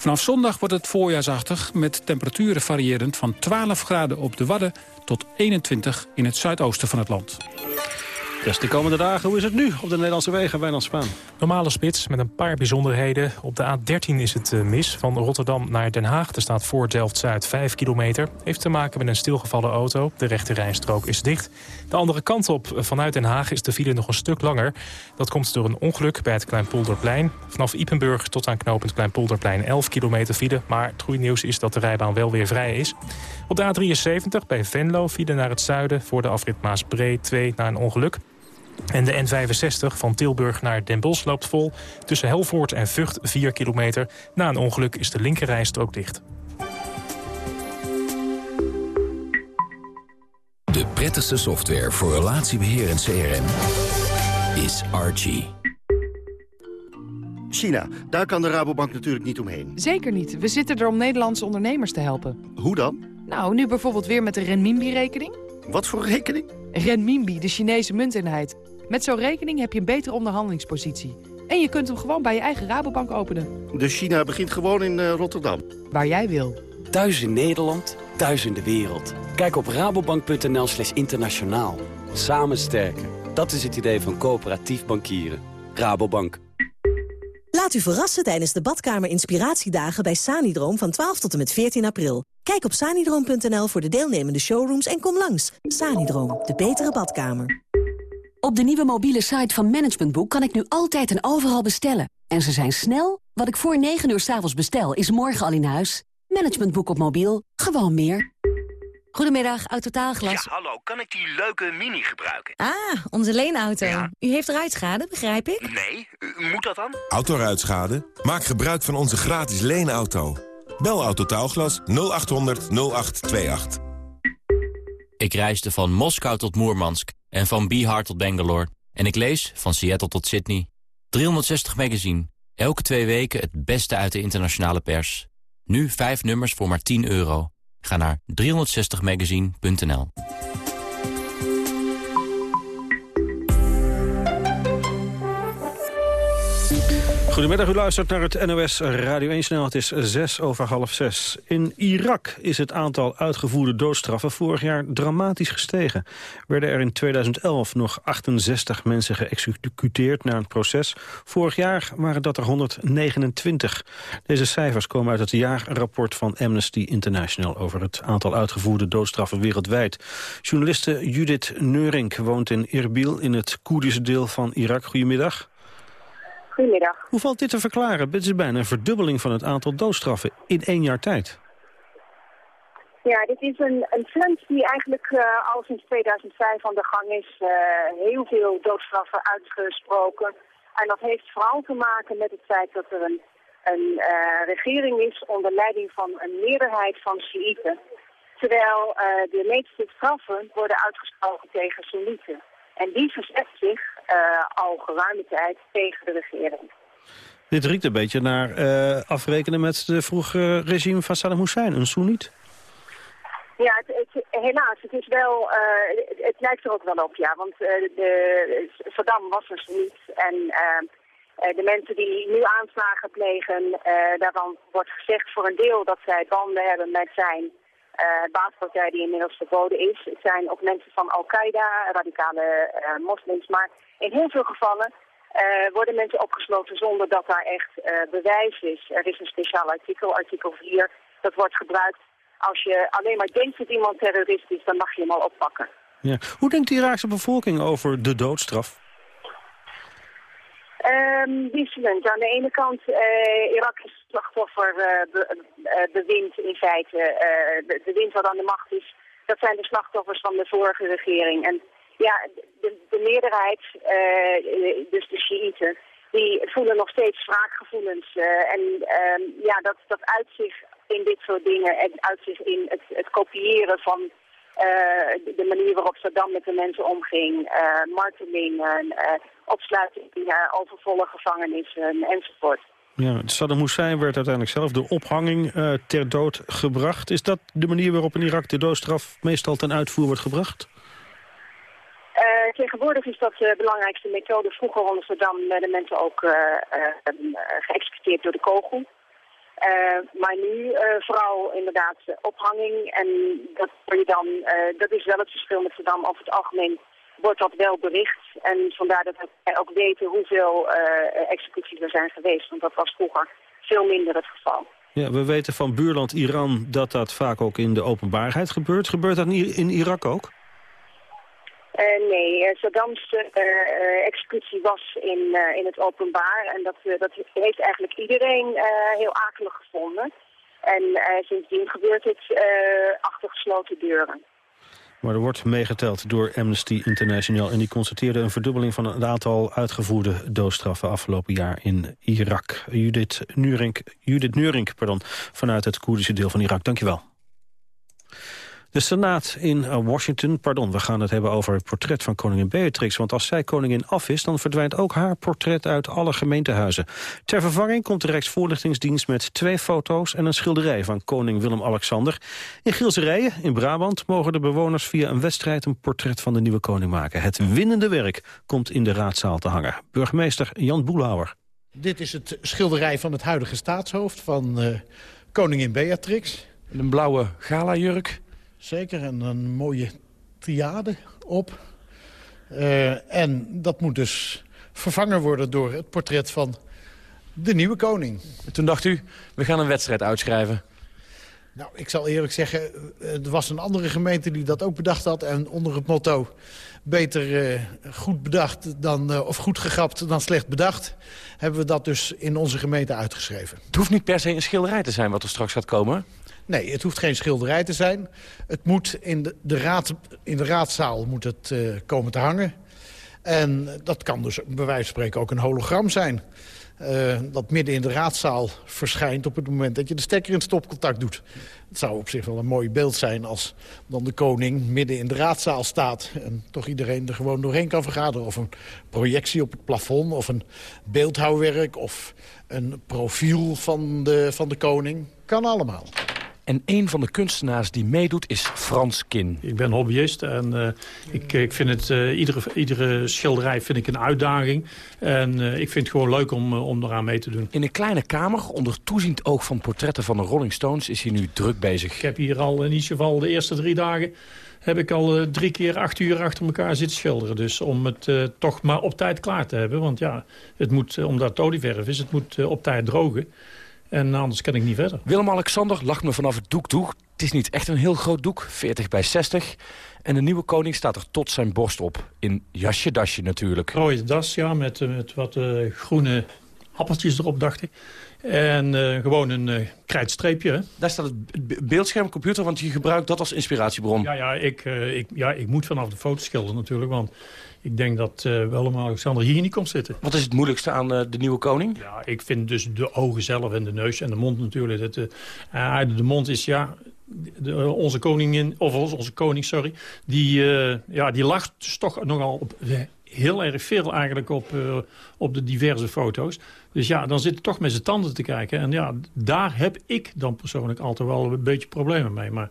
Vanaf zondag wordt het voorjaarsachtig met temperaturen variërend van 12 graden op de Wadden tot 21 in het zuidoosten van het land. Dus de komende dagen, hoe is het nu op de Nederlandse wegen, Wijnand Spaan? Normale spits met een paar bijzonderheden. Op de A13 is het eh, mis van Rotterdam naar Den Haag. Er staat voor Delft-Zuid 5 kilometer. Heeft te maken met een stilgevallen auto. De rechte rijstrook is dicht. De andere kant op, eh, vanuit Den Haag, is de file nog een stuk langer. Dat komt door een ongeluk bij het Kleinpolderplein. Vanaf Ipenburg tot aan knooppunt Kleinpolderplein 11 kilometer file. Maar het goede nieuws is dat de rijbaan wel weer vrij is. Op de A73 bij Venlo file naar het zuiden... voor de afrit Maasbree 2 na een ongeluk. En de N65 van Tilburg naar Den Bosch loopt vol. Tussen Helvoort en Vught 4 kilometer. Na een ongeluk is de linkerrijstrook dicht. De prettigste software voor relatiebeheer en CRM is Archie. China, daar kan de Rabobank natuurlijk niet omheen. Zeker niet. We zitten er om Nederlandse ondernemers te helpen. Hoe dan? Nou, nu bijvoorbeeld weer met de renminbi-rekening. Wat voor rekening? Renminbi, de Chinese munteenheid. Met zo'n rekening heb je een betere onderhandelingspositie. En je kunt hem gewoon bij je eigen Rabobank openen. Dus China begint gewoon in uh, Rotterdam? Waar jij wil. Thuis in Nederland, thuis in de wereld. Kijk op rabobank.nl slash internationaal. Samen sterken. Dat is het idee van coöperatief bankieren. Rabobank. Laat u verrassen tijdens de badkamer inspiratiedagen bij Sanidroom van 12 tot en met 14 april. Kijk op sanidroom.nl voor de deelnemende showrooms en kom langs. Sanidroom, de betere badkamer. Op de nieuwe mobiele site van Management Boek kan ik nu altijd en overal bestellen. En ze zijn snel. Wat ik voor 9 uur s avonds bestel, is morgen al in huis. Managementboek op mobiel. Gewoon meer. Goedemiddag, Autotaalglas. Ja, hallo. Kan ik die leuke Mini gebruiken? Ah, onze leenauto. U heeft ruitschade, begrijp ik? Nee, u moet dat dan? Autoruitschade? Maak gebruik van onze gratis leenauto. Bel Autotaalglas 0800 0828. Ik reisde van Moskou tot Moermansk en van Bihar tot Bangalore. En ik lees van Seattle tot Sydney. 360 magazine. Elke twee weken het beste uit de internationale pers. Nu vijf nummers voor maar 10 euro. Ga naar 360magazine.nl Goedemiddag, u luistert naar het NOS Radio 1 snel. Het is zes over half zes. In Irak is het aantal uitgevoerde doodstraffen vorig jaar dramatisch gestegen. Werden er in 2011 nog 68 mensen geëxecuteerd na een proces. Vorig jaar waren dat er 129. Deze cijfers komen uit het jaarrapport van Amnesty International... over het aantal uitgevoerde doodstraffen wereldwijd. Journaliste Judith Neurink woont in Erbil in het Koerdische deel van Irak. Goedemiddag. Goedemiddag. Hoe valt dit te verklaren? Dit is bijna een verdubbeling van het aantal doodstraffen in één jaar tijd. Ja, dit is een, een trend die eigenlijk uh, al sinds 2005 aan de gang is. Uh, heel veel doodstraffen uitgesproken. En dat heeft vooral te maken met het feit dat er een, een uh, regering is onder leiding van een meerderheid van Shiiten. Terwijl de meeste straffen worden uitgesproken tegen Soenieten. En die verzet zich al geruime tijd tegen de regering. Dit riekt een beetje naar uh, afrekenen met de vroege regime van Saddam Hussein, een Soeniet. Ja, het, het, helaas. Het is wel, uh, het lijkt er ook wel op, ja. Want de, Saddam was een Soeniet. En de mensen die nu aanslagen plegen, daarvan wordt gezegd voor een deel dat zij banden hebben met zijn uh, baaspartij die inmiddels verboden is. Het zijn ook mensen van Al-Qaeda, radicale uh, moslims. Maar in heel veel gevallen uh, worden mensen opgesloten zonder dat daar echt bewijs is. Er is een speciaal artikel, artikel 4, dat wordt gebruikt. Als je alleen maar denkt dat iemand terrorist is, dan mag je hem al oppakken. Ja. Hoe denkt de Iraakse bevolking over de doodstraf? Um, wisselend. Aan de ene kant, uh, Irak is slachtofferbewind uh, in feite. De, de wind wat aan de macht is, dat zijn de slachtoffers van de vorige regering. En ja, de, de meerderheid, dus de Shiiten, die voelen nog steeds wraakgevoelens. en ja, dat, dat uit zich in dit soort dingen en uit zich in het, het kopiëren van uh, de manier waarop Saddam met de mensen omging, uh, martelingen, uh, opsluiting, overvolle gevangenissen enzovoort. Ja, Saddam Hussein werd uiteindelijk zelf door ophanging ter dood gebracht. Is dat de manier waarop in Irak de doodstraf meestal ten uitvoer wordt gebracht? tegenwoordig is dat de belangrijkste methode. Vroeger onder Saddam werden mensen ook geëxecuteerd door de kogel. Uh, maar nu uh, vooral inderdaad ophanging. En dat, je dan, uh, dat is wel het verschil met Saddam. Over het algemeen wordt dat wel bericht. En vandaar dat wij ook weten hoeveel executies er zijn geweest. Want dat was vroeger veel minder het geval. Ja, we weten van buurland Iran dat dat vaak ook in de openbaarheid gebeurt. Gebeurt dat in Irak ook? Uh, nee, Saddam's uh, executie was in, in het openbaar en dat, dat heeft eigenlijk iedereen heel akelig gevonden. En sindsdien gebeurt het achter gesloten deuren. Maar er wordt meegeteld door Amnesty International... en die constateerde een verdubbeling van het aantal uitgevoerde doodstraffen... afgelopen jaar in Irak. Judith Nurink, Judith Nurink pardon, vanuit het Koerdische deel van Irak. Dankjewel. De Senaat in eh, Washington, pardon, we gaan het hebben over het portret van koningin Beatrix. Want als zij koningin af is, dan verdwijnt ook haar portret uit alle gemeentehuizen. Ter vervanging komt de Rijksvoorlichtingsdienst met twee foto's en een schilderij van koning Willem-Alexander. In Gielserijen, in Brabant, mogen de bewoners via een wedstrijd een portret van de nieuwe koning maken. Het winnende werk komt in de raadzaal te hangen. Burgemeester Jan Boelhouwer. Dit is het schilderij van het huidige staatshoofd van uh, koningin Beatrix. Een blauwe galajurk. Zeker, en een mooie triade op. Uh, en dat moet dus vervangen worden door het portret van de nieuwe koning. Toen dacht u, we gaan een wedstrijd uitschrijven. Nou, ik zal eerlijk zeggen, er was een andere gemeente die dat ook bedacht had. En onder het motto, beter uh, goed bedacht dan, uh, of goed gegrapt dan slecht bedacht... hebben we dat dus in onze gemeente uitgeschreven. Het hoeft niet per se een schilderij te zijn wat er straks gaat komen? Nee, het hoeft geen schilderij te zijn. Het moet in de, de, raad, in de raadzaal moet het uh, komen te hangen. En dat kan dus bij wijze van spreken ook een hologram zijn. Uh, dat midden in de raadzaal verschijnt op het moment dat je de stekker in het stopcontact doet. Het zou op zich wel een mooi beeld zijn als dan de koning midden in de raadzaal staat... en toch iedereen er gewoon doorheen kan vergaderen. Of een projectie op het plafond, of een beeldhouwwerk... of een profiel van de, van de koning. Kan allemaal. En een van de kunstenaars die meedoet is Frans Kin. Ik ben hobbyist en uh, ik, ik vind het, uh, iedere, iedere schilderij vind ik een uitdaging. En uh, ik vind het gewoon leuk om, om eraan mee te doen. In een kleine kamer, onder toeziend oog van portretten van de Rolling Stones, is hij nu druk bezig. Ik heb hier al in ieder geval de eerste drie dagen heb ik al drie keer acht uur achter elkaar zitten schilderen. Dus om het uh, toch maar op tijd klaar te hebben. Want ja, het moet, omdat het olieverf is, het moet uh, op tijd drogen. En anders kan ik niet verder. Willem-Alexander lacht me vanaf het doek toe. Het is niet echt een heel groot doek, 40 bij 60. En de nieuwe koning staat er tot zijn borst op. In jasje-dasje natuurlijk. Rode das, ja, met, met wat uh, groene appeltjes erop, dacht ik. En uh, gewoon een uh, krijtstreepje. Hè? Daar staat het beeldscherm, computer, want je gebruikt dat als inspiratiebron. Ja, ja, ik, uh, ik, ja ik moet vanaf de foto schilderen natuurlijk, want ik denk dat uh, Willem-Alexander hier niet komt zitten. Wat is het moeilijkste aan uh, de nieuwe koning? Ja, ik vind dus de ogen zelf en de neus en de mond natuurlijk. Dat, uh, de mond is, ja, de, onze koningin, of onze koning, sorry, die, ja, die lacht dus toch nogal op, heel erg veel eigenlijk op, op de diverse foto's. Dus ja, dan zit het toch met zijn tanden te kijken. En ja, daar heb ik dan persoonlijk altijd wel een beetje problemen mee. Maar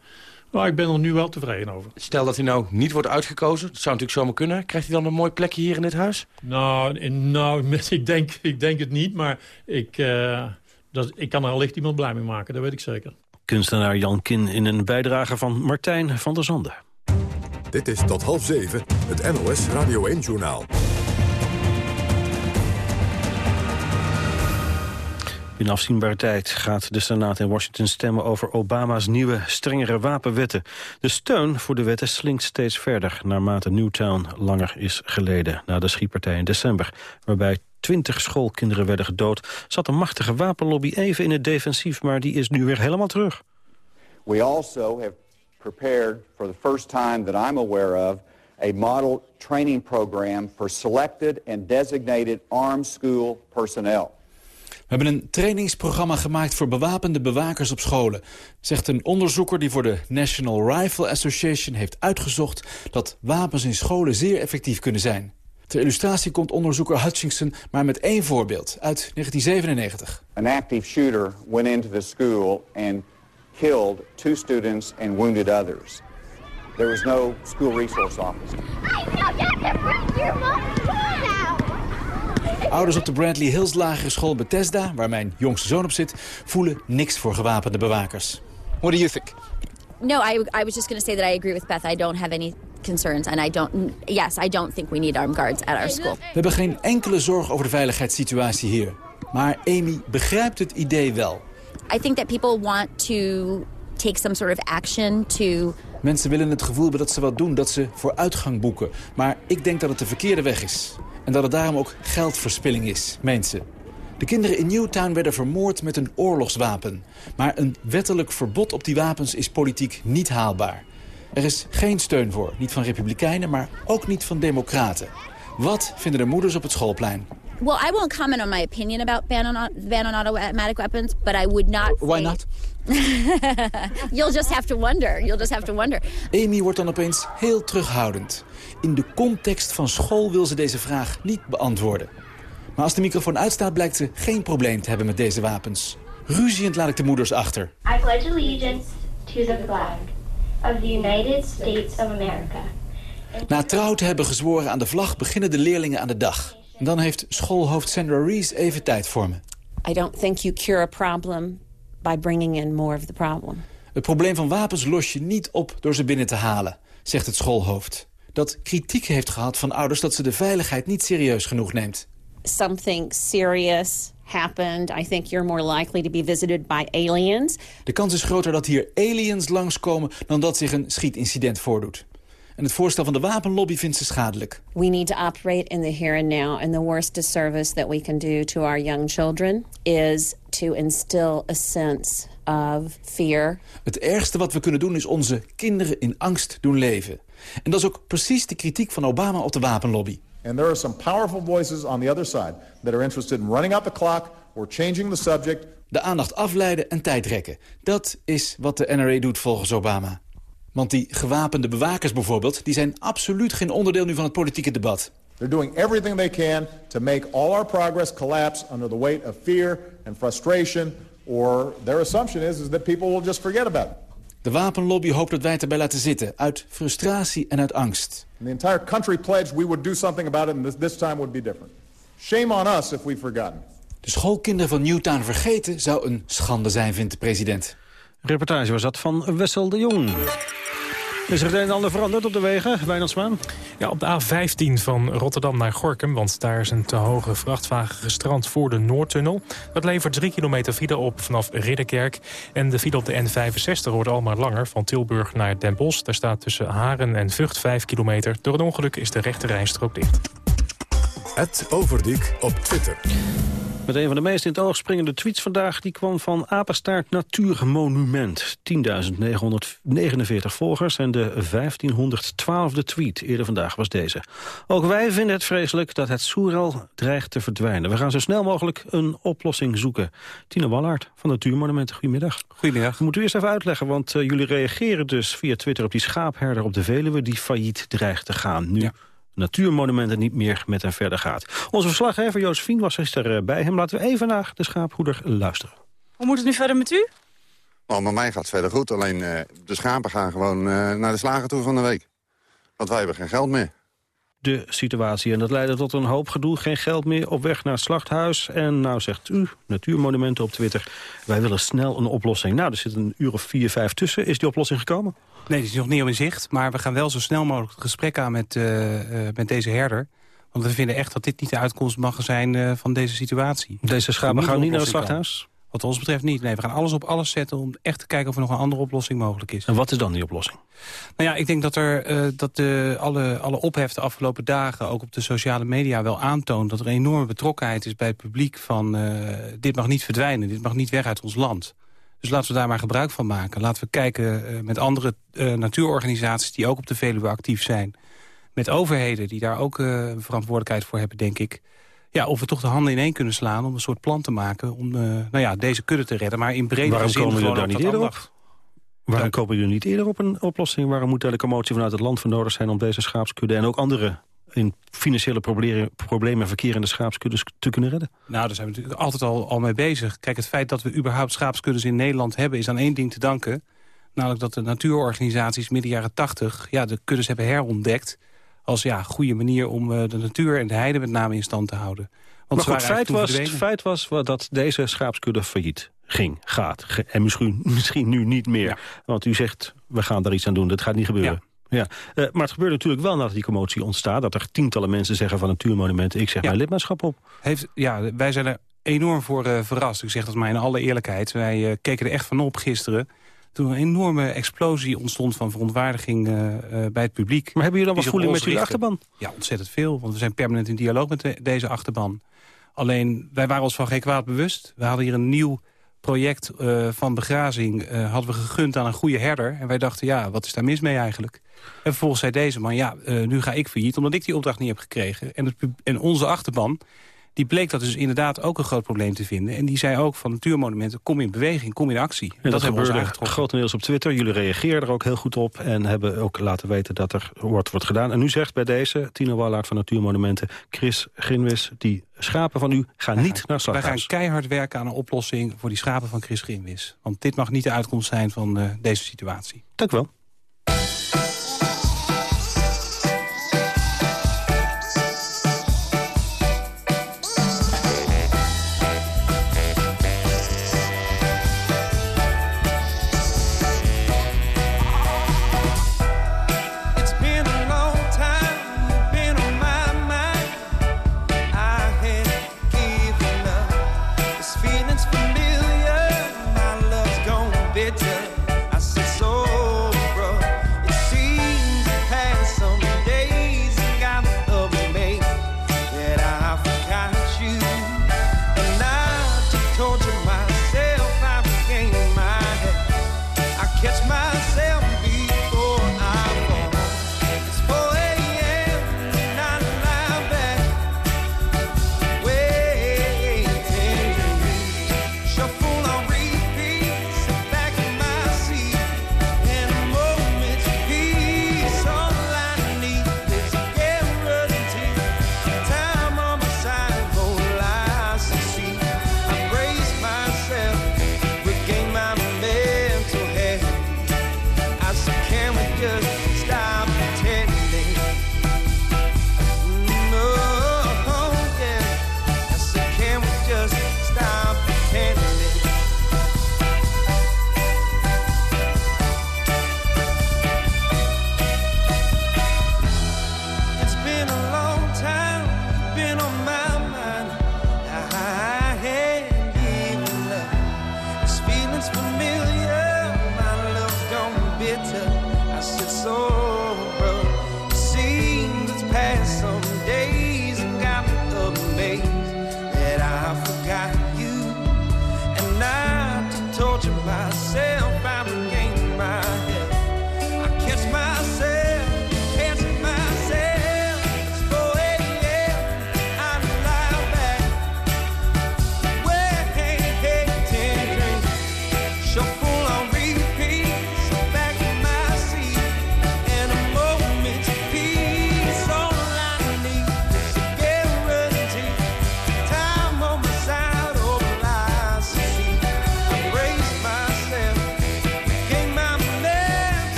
maar ik ben er nu wel tevreden over. Stel dat hij nou niet wordt uitgekozen, dat zou natuurlijk zomaar kunnen. Krijgt hij dan een mooi plekje hier in dit huis? Nou, nou ik, denk, ik denk het niet, maar ik, uh, dat, ik kan er allicht iemand blij mee maken, dat weet ik zeker. Kunstenaar Jan Kin in een bijdrage van Martijn van der Zanden. Dit is tot half zeven, het NOS Radio 1-journaal. In afzienbare tijd gaat de Senaat in Washington stemmen over Obama's nieuwe, strengere wapenwetten. De steun voor de wetten slinkt steeds verder, naarmate Newtown langer is geleden, na de schietpartij in december, waarbij twintig schoolkinderen werden gedood, zat de machtige wapenlobby even in het defensief, maar die is nu weer helemaal terug. We also have prepared for the first time that I'm aware of a model training program for selected and designated armed school personnel. We hebben een trainingsprogramma gemaakt voor bewapende bewakers op scholen, zegt een onderzoeker die voor de National Rifle Association heeft uitgezocht dat wapens in scholen zeer effectief kunnen zijn. Ter illustratie komt onderzoeker Hutchinson maar met één voorbeeld uit 1997. An active shooter went into the school and killed two students and wounded others. There was no school resource officer. Ouders op de Bradley Hills lagere school Bethesda, waar mijn jongste zoon op zit, voelen niks voor gewapende bewakers. What do you think? No, I, I was just going to say that I agree with Beth. I don't have any concerns and I don't yes, I don't think we need armed guards at our school. We hebben geen enkele zorg over de veiligheidssituatie hier. Maar Amy begrijpt het idee wel. I think that people want to take some sort of action to Mensen willen het gevoel hebben dat ze wat doen, dat ze vooruitgang boeken. Maar ik denk dat het de verkeerde weg is. En dat het daarom ook geldverspilling is, ze. De kinderen in Newtown werden vermoord met een oorlogswapen. Maar een wettelijk verbod op die wapens is politiek niet haalbaar. Er is geen steun voor, niet van republikeinen, maar ook niet van democraten. Wat vinden de moeders op het schoolplein? Well, I won't comment on my opinion about ban on, ban on automatic weapons, but I would not Why not? You'll just have to wonder. You'll just have to wonder. Amy wordt dan opeens heel terughoudend. In de context van school wil ze deze vraag niet beantwoorden. Maar als de microfoon uitstaat blijkt ze geen probleem te hebben met deze wapens. Ruziend laat ik de moeders achter. I pledge allegiance to the flag of the United States of America. Na trouw te hebben gezworen aan de vlag beginnen de leerlingen aan de dag. En dan heeft schoolhoofd Sandra Rees even tijd voor me. I don't think you cure a problem by bringing in more of the problem. Het probleem van wapens los je niet op door ze binnen te halen, zegt het schoolhoofd. Dat kritiek heeft gehad van ouders dat ze de veiligheid niet serieus genoeg neemt. Something serious happened. I think you're more likely to be visited by aliens. De kans is groter dat hier aliens langskomen dan dat zich een schietincident voordoet. En het voorstel van de wapenlobby vindt ze schadelijk. We need to operate in the here and now. And the worst disservice that we can do to our young children is to instill a sense of fear. Het ergste wat we kunnen doen is onze kinderen in angst doen leven. En dat is ook precies de kritiek van Obama op de wapenlobby. And there are some powerful voices on the other side that are interested in running out the clock or changing the subject. De aandacht afleiden en tijd rekken. Dat is wat de NRA doet volgens Obama. Want die gewapende bewakers bijvoorbeeld... die zijn absoluut geen onderdeel nu van het politieke debat. They're doing everything they can to make all our progress collapse under the weight of fear and frustration, or their assumption is, is that people will just forget about it. De wapenlobby hoopt dat wij het erbij laten zitten, uit frustratie en uit angst. And the entire country pledged we would do something about it, and this, this time would be different. Shame on us if we've forgotten. De schoolkinderen van Newtown vergeten zou een schande zijn, vindt de president. Reportage was dat van Wessel de Jong. Is er het een en ander veranderd op de wegen, Wijnandsmaan? Ja, op de A15 van Rotterdam naar Gorkum, want daar is een te hoge vrachtwagen gestrand voor de Noordtunnel. Dat levert 3 kilometer file op vanaf Ridderkerk. En de file op de N65 wordt al maar langer, van Tilburg naar Den Bosch. Daar staat tussen Haren en Vught 5 kilometer. Door een ongeluk is de rechte rijstrook dicht. Het Overdiek op Twitter. Met een van de meest in het oog springende tweets vandaag... die kwam van Apenstaart Natuurmonument. 10.949 volgers en de 1512e tweet eerder vandaag was deze. Ook wij vinden het vreselijk dat het Soerel dreigt te verdwijnen. We gaan zo snel mogelijk een oplossing zoeken. Tine Wallaert van Natuurmonumenten, goedemiddag. Goedemiddag. We moeten u eerst even uitleggen, want uh, jullie reageren dus via Twitter... op die schaapherder op de Veluwe die failliet dreigt te gaan. Nu... Ja natuurmonumenten niet meer met hem verder gaat. Onze verslaggever Josephine was gisteren bij hem. Laten we even naar de schaaphoeder luisteren. Hoe moet het nu verder met u? Nou, met mij gaat het verder goed. Alleen uh, de schapen gaan gewoon uh, naar de slager toe van de week. Want wij hebben geen geld meer. De situatie. En dat leidde tot een hoop gedoe. Geen geld meer op weg naar het slachthuis. En nou zegt u, Natuurmonumenten op Twitter... wij willen snel een oplossing. Nou, er zit een uur of vier, vijf tussen. Is die oplossing gekomen? Nee, die is nog niet in zicht. Maar we gaan wel zo snel mogelijk het gesprek aan met, uh, uh, met deze herder. Want we vinden echt dat dit niet de uitkomst mag zijn uh, van deze situatie. Deze schapen gaan niet naar het slachthuis? Wat ons betreft niet. Nee, we gaan alles op alles zetten om echt te kijken of er nog een andere oplossing mogelijk is. En wat is dan die oplossing? Nou ja, ik denk dat, er, uh, dat de, alle, alle ophef de afgelopen dagen... ook op de sociale media wel aantoont... dat er enorme betrokkenheid is bij het publiek van... Uh, dit mag niet verdwijnen, dit mag niet weg uit ons land. Dus laten we daar maar gebruik van maken. Laten we kijken uh, met andere natuurorganisaties... die ook op de Veluwe actief zijn. Met overheden die daar ook verantwoordelijkheid voor hebben, denk ik ja, of we toch de handen ineen kunnen slaan om een soort plan te maken... om uh, nou ja, deze kudde te redden, maar in brede Waarom zin komen jullie daar niet eerder op? Waarom komen jullie niet eerder op een oplossing? Waarom moet de locomotie vanuit het land voor nodig zijn... om deze schaapskudde en ook andere in financiële problemen, problemen verkerende schaapskuddes te kunnen redden? Nou, daar zijn we natuurlijk altijd al, al mee bezig. Kijk, het feit dat we überhaupt schaapskuddes in Nederland hebben... is aan één ding te danken. Namelijk dat de natuurorganisaties midden jaren tachtig... ja, de kuddes hebben herontdekt als ja, goede manier om uh, de natuur en de heide met name in stand te houden. Want maar goed, feit was, feit was dat deze schaapskudde failliet ging, gaat. Ge en misschien, misschien nu niet meer. Ja. Want u zegt, we gaan daar iets aan doen. Dat gaat niet gebeuren. Ja. Ja. Uh, maar het gebeurt natuurlijk wel nadat die commotie ontstaat... dat er tientallen mensen zeggen van natuurmonumenten... ik zeg ja. mijn lidmaatschap op. Heeft, ja, wij zijn er enorm voor uh, verrast. Ik zeg dat maar in alle eerlijkheid. Wij uh, keken er echt van op gisteren toen een enorme explosie ontstond van verontwaardiging uh, uh, bij het publiek. Maar hebben jullie dan wat voeling met jullie achterban? Ja, ontzettend veel, want we zijn permanent in dialoog met de, deze achterban. Alleen, wij waren ons van geen kwaad bewust. We hadden hier een nieuw project uh, van begrazing hadden we gegund aan een goede herder. En wij dachten, ja, wat is daar mis mee eigenlijk? En vervolgens zei deze man, ja, nu ga ik failliet... omdat ik die opdracht niet heb gekregen. En, het, en onze achterban die bleek dat dus inderdaad ook een groot probleem te vinden. En die zei ook van natuurmonumenten, kom in beweging, kom in actie. En dat, dat hebben we grotendeels op Twitter. Jullie reageerden er ook heel goed op en hebben ook laten weten dat er wordt, wordt gedaan. En nu zegt bij deze, Tino Wallaert van Natuurmonumenten, Chris Grinwis, die schapen van u gaan niet naar slachthuis. Wij gaan keihard werken aan een oplossing voor die schapen van Chris Grinwis. Want dit mag niet de uitkomst zijn van uh, deze situatie. Dank u wel.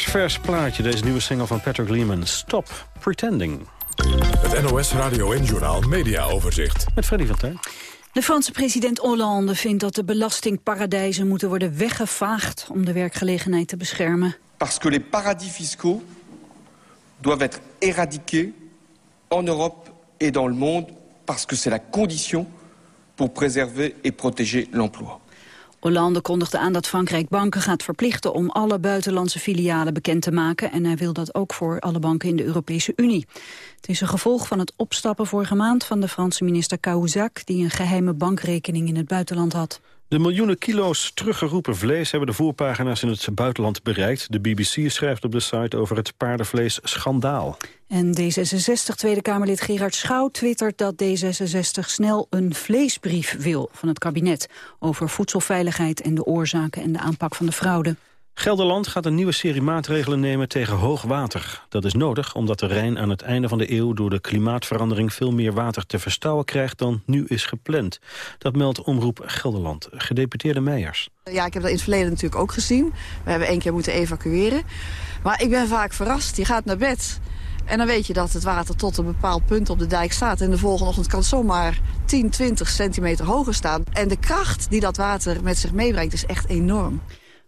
Kerstvers plaatje, deze nieuwe single van Patrick Lehman. Stop Pretending. Het NOS Radio en Journaal Media Overzicht. Met Freddy van Tijn. De Franse president Hollande vindt dat de belastingparadijzen moeten worden weggevaagd om de werkgelegenheid te beschermen. Parce que les paradis fiscaux doivent être éradiqués en Europe et dans le monde, parce que c'est la condition pour préserver et protéger l'emploi. Hollande kondigde aan dat Frankrijk banken gaat verplichten om alle buitenlandse filialen bekend te maken. En hij wil dat ook voor alle banken in de Europese Unie. Het is een gevolg van het opstappen vorige maand van de Franse minister Cahuzac, die een geheime bankrekening in het buitenland had. De miljoenen kilo's teruggeroepen vlees hebben de voorpagina's in het buitenland bereikt. De BBC schrijft op de site over het paardenvlees-schandaal. En D66 Tweede Kamerlid Gerard Schouw twittert dat D66 snel een vleesbrief wil van het kabinet over voedselveiligheid en de oorzaken en de aanpak van de fraude. Gelderland gaat een nieuwe serie maatregelen nemen tegen hoog water. Dat is nodig omdat de Rijn aan het einde van de eeuw... door de klimaatverandering veel meer water te verstouwen krijgt... dan nu is gepland. Dat meldt Omroep Gelderland. Gedeputeerde Meijers. Ja, ik heb dat in het verleden natuurlijk ook gezien. We hebben één keer moeten evacueren. Maar ik ben vaak verrast. Je gaat naar bed en dan weet je dat het water tot een bepaald punt op de dijk staat. En de volgende ochtend kan het zomaar 10, 20 centimeter hoger staan. En de kracht die dat water met zich meebrengt is echt enorm.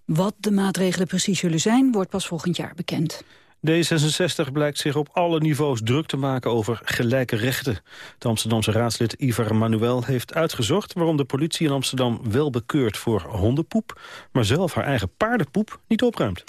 Wat de maatregelen precies zullen zijn, wordt pas volgend jaar bekend. D66 blijkt zich op alle niveaus druk te maken over gelijke rechten. De Amsterdamse raadslid Ivar Manuel heeft uitgezocht... waarom de politie in Amsterdam wel bekeurt voor hondenpoep... maar zelf haar eigen paardenpoep niet opruimt.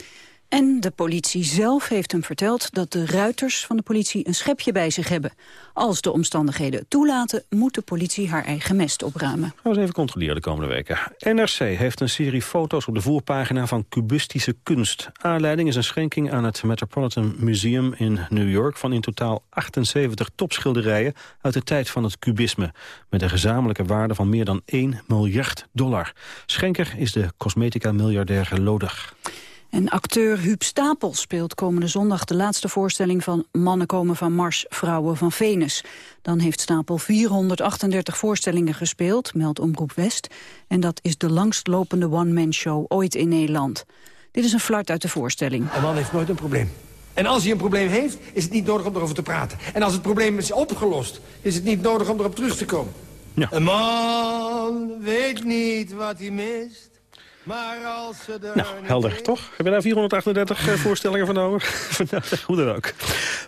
En de politie zelf heeft hem verteld dat de ruiters van de politie een schepje bij zich hebben. Als de omstandigheden toelaten, moet de politie haar eigen mest opruimen. Gaan we eens even controleren de komende weken. NRC heeft een serie foto's op de voorpagina van cubistische kunst. Aanleiding is een schenking aan het Metropolitan Museum in New York... van in totaal 78 topschilderijen uit de tijd van het cubisme... met een gezamenlijke waarde van meer dan 1 miljard dollar. Schenker is de cosmetica-miljardair Lodig. En acteur Huub Stapel speelt komende zondag de laatste voorstelling van Mannen komen van Mars, vrouwen van Venus. Dan heeft Stapel 438 voorstellingen gespeeld, meldt Omroep West. En dat is de langstlopende one-man-show ooit in Nederland. Dit is een fluit uit de voorstelling. Een man heeft nooit een probleem. En als hij een probleem heeft, is het niet nodig om erover te praten. En als het probleem is opgelost, is het niet nodig om erop terug te komen. Ja. Een man weet niet wat hij mist. Maar als ze er Nou, helder, toch? Heb je daar 438 eh, voorstellingen van over? Hoe dan ook.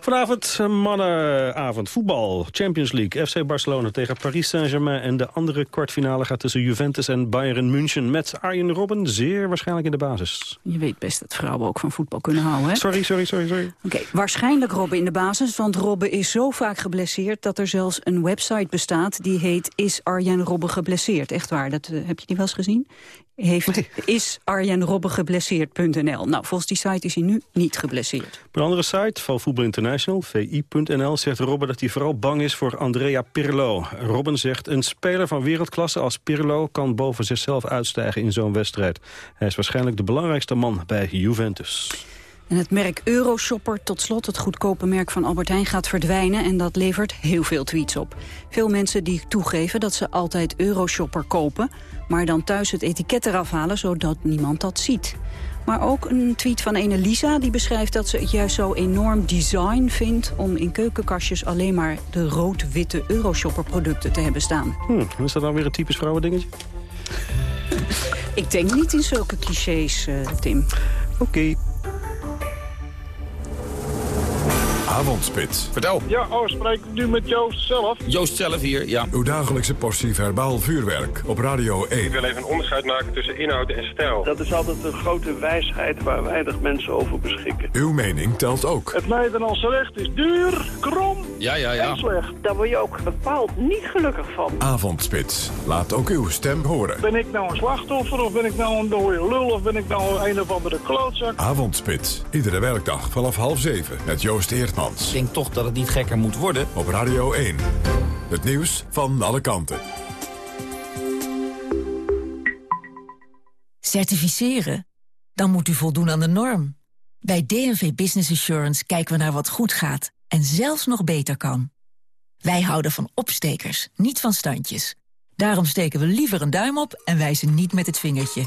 Vanavond eh, mannenavond voetbal. Champions League. FC Barcelona tegen Paris Saint-Germain. En de andere kwartfinale gaat tussen Juventus en Bayern München. Met Arjen Robben zeer waarschijnlijk in de basis. Je weet best dat vrouwen ook van voetbal kunnen houden, hè? Sorry, sorry, sorry. sorry. Oké, waarschijnlijk Robben in de basis, want Robben is zo vaak geblesseerd... dat er zelfs een website bestaat die heet Is Arjen Robben geblesseerd? Echt waar, dat, eh, heb je die wel eens gezien? Heeft, Is Arjen Robben geblesseerd.nl? Nou, volgens die site is hij nu niet geblesseerd. Op een andere site van Voetbal International, vi.nl, zegt Robben dat hij vooral bang is voor Andrea Pirlo. Robben zegt, een speler van wereldklasse als Pirlo kan boven zichzelf uitstijgen in zo'n wedstrijd. Hij is waarschijnlijk de belangrijkste man bij Juventus. En het merk Euroshopper, tot slot het goedkope merk van Albert Heijn, gaat verdwijnen. En dat levert heel veel tweets op. Veel mensen die toegeven dat ze altijd Euroshopper kopen... maar dan thuis het etiket eraf halen, zodat niemand dat ziet. Maar ook een tweet van ene Lisa die beschrijft dat ze het juist zo enorm design vindt... om in keukenkastjes alleen maar de rood-witte Euroshopper producten te hebben staan. Hm, is dat dan weer een typisch vrouwendingetje? Ik denk niet in zulke clichés, uh, Tim. Oké. Avondspits. Vertel. Ja, oh, spreek ik nu met Joost zelf? Joost zelf hier, ja. Uw dagelijkse portie verbaal vuurwerk op Radio 1. Ik wil even een onderscheid maken tussen inhoud en stijl. Dat is altijd een grote wijsheid waar weinig mensen over beschikken. Uw mening telt ook. Het Nederlandse recht is duur, krom ja, ja, ja. en slecht. Daar word je ook bepaald niet gelukkig van. Avondspits. Laat ook uw stem horen. Ben ik nou een slachtoffer of ben ik nou een dode lul of ben ik nou een of andere klootzak? Avondspits. Iedere werkdag vanaf half zeven met Joost Eertman. Ik denk toch dat het niet gekker moet worden. Op Radio 1. Het nieuws van alle kanten. Certificeren? Dan moet u voldoen aan de norm. Bij DNV Business Assurance kijken we naar wat goed gaat en zelfs nog beter kan. Wij houden van opstekers, niet van standjes. Daarom steken we liever een duim op en wijzen niet met het vingertje.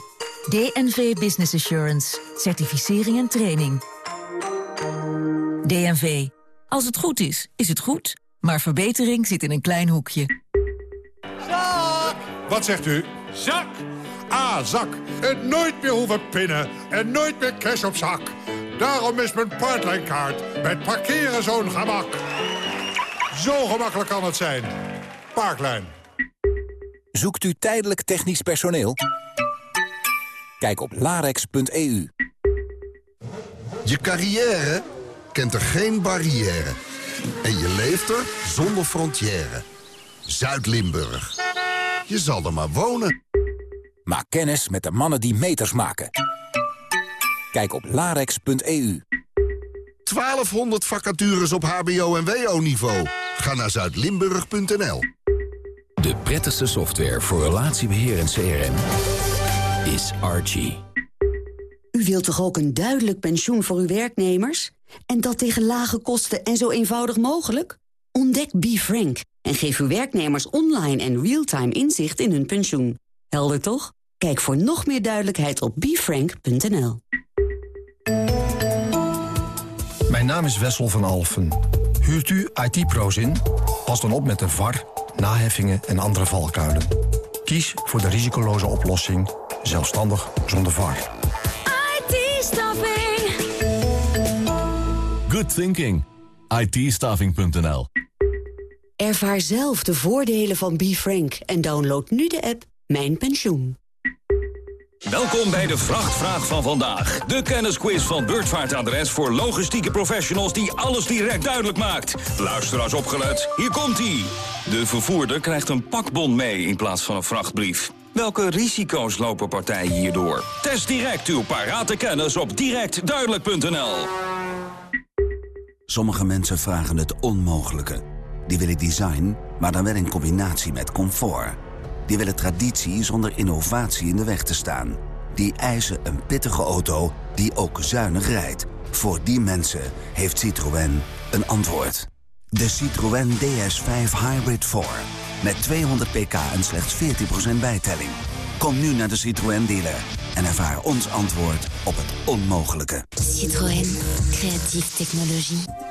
DNV Business Assurance. Certificering en training. DNV. Als het goed is, is het goed. Maar verbetering zit in een klein hoekje. Zak! Wat zegt u? Zak! Ah, zak. En nooit meer hoeven pinnen. En nooit meer cash op zak. Daarom is mijn Parklijnkaart met parkeren zo'n gemak. Zo gemakkelijk kan het zijn. Parklijn. Zoekt u tijdelijk technisch personeel? Kijk op larex.eu. Je carrière kent er geen barrière. En je leeft er zonder frontière. Zuid-Limburg. Je zal er maar wonen. Maak kennis met de mannen die meters maken. Kijk op larex.eu. 1200 vacatures op hbo- en wo-niveau. Ga naar zuidlimburg.nl. De prettigste software voor relatiebeheer en CRM is Archie. U wilt toch ook een duidelijk pensioen voor uw werknemers? En dat tegen lage kosten en zo eenvoudig mogelijk? Ontdek BeFrank en geef uw werknemers online en real-time inzicht in hun pensioen. Helder toch? Kijk voor nog meer duidelijkheid op befrank.nl. Mijn naam is Wessel van Alfen. Huurt u IT-pro's in? Pas dan op met de VAR, naheffingen en andere valkuilen. Kies voor de risicoloze oplossing, zelfstandig zonder VAR. Good thinking. IT-staffing.nl Ervaar zelf de voordelen van BeFrank en download nu de app Mijn Pensioen. Welkom bij de Vrachtvraag van vandaag. De kennisquiz van Beurtvaartadres voor logistieke professionals die alles direct duidelijk maakt. Luister als opgelet, hier komt-ie. De vervoerder krijgt een pakbon mee in plaats van een vrachtbrief. Welke risico's lopen partijen hierdoor? Test direct uw parate kennis op directduidelijk.nl. Sommige mensen vragen het onmogelijke. Die willen design, maar dan wel in combinatie met comfort. Die willen traditie zonder innovatie in de weg te staan. Die eisen een pittige auto die ook zuinig rijdt. Voor die mensen heeft Citroën een antwoord. De Citroën DS5 Hybrid 4. Met 200 pk en slechts 14% bijtelling. Kom nu naar de Citroën dealer en ervaar ons antwoord op het onmogelijke. Citroën. Creatieve technologie.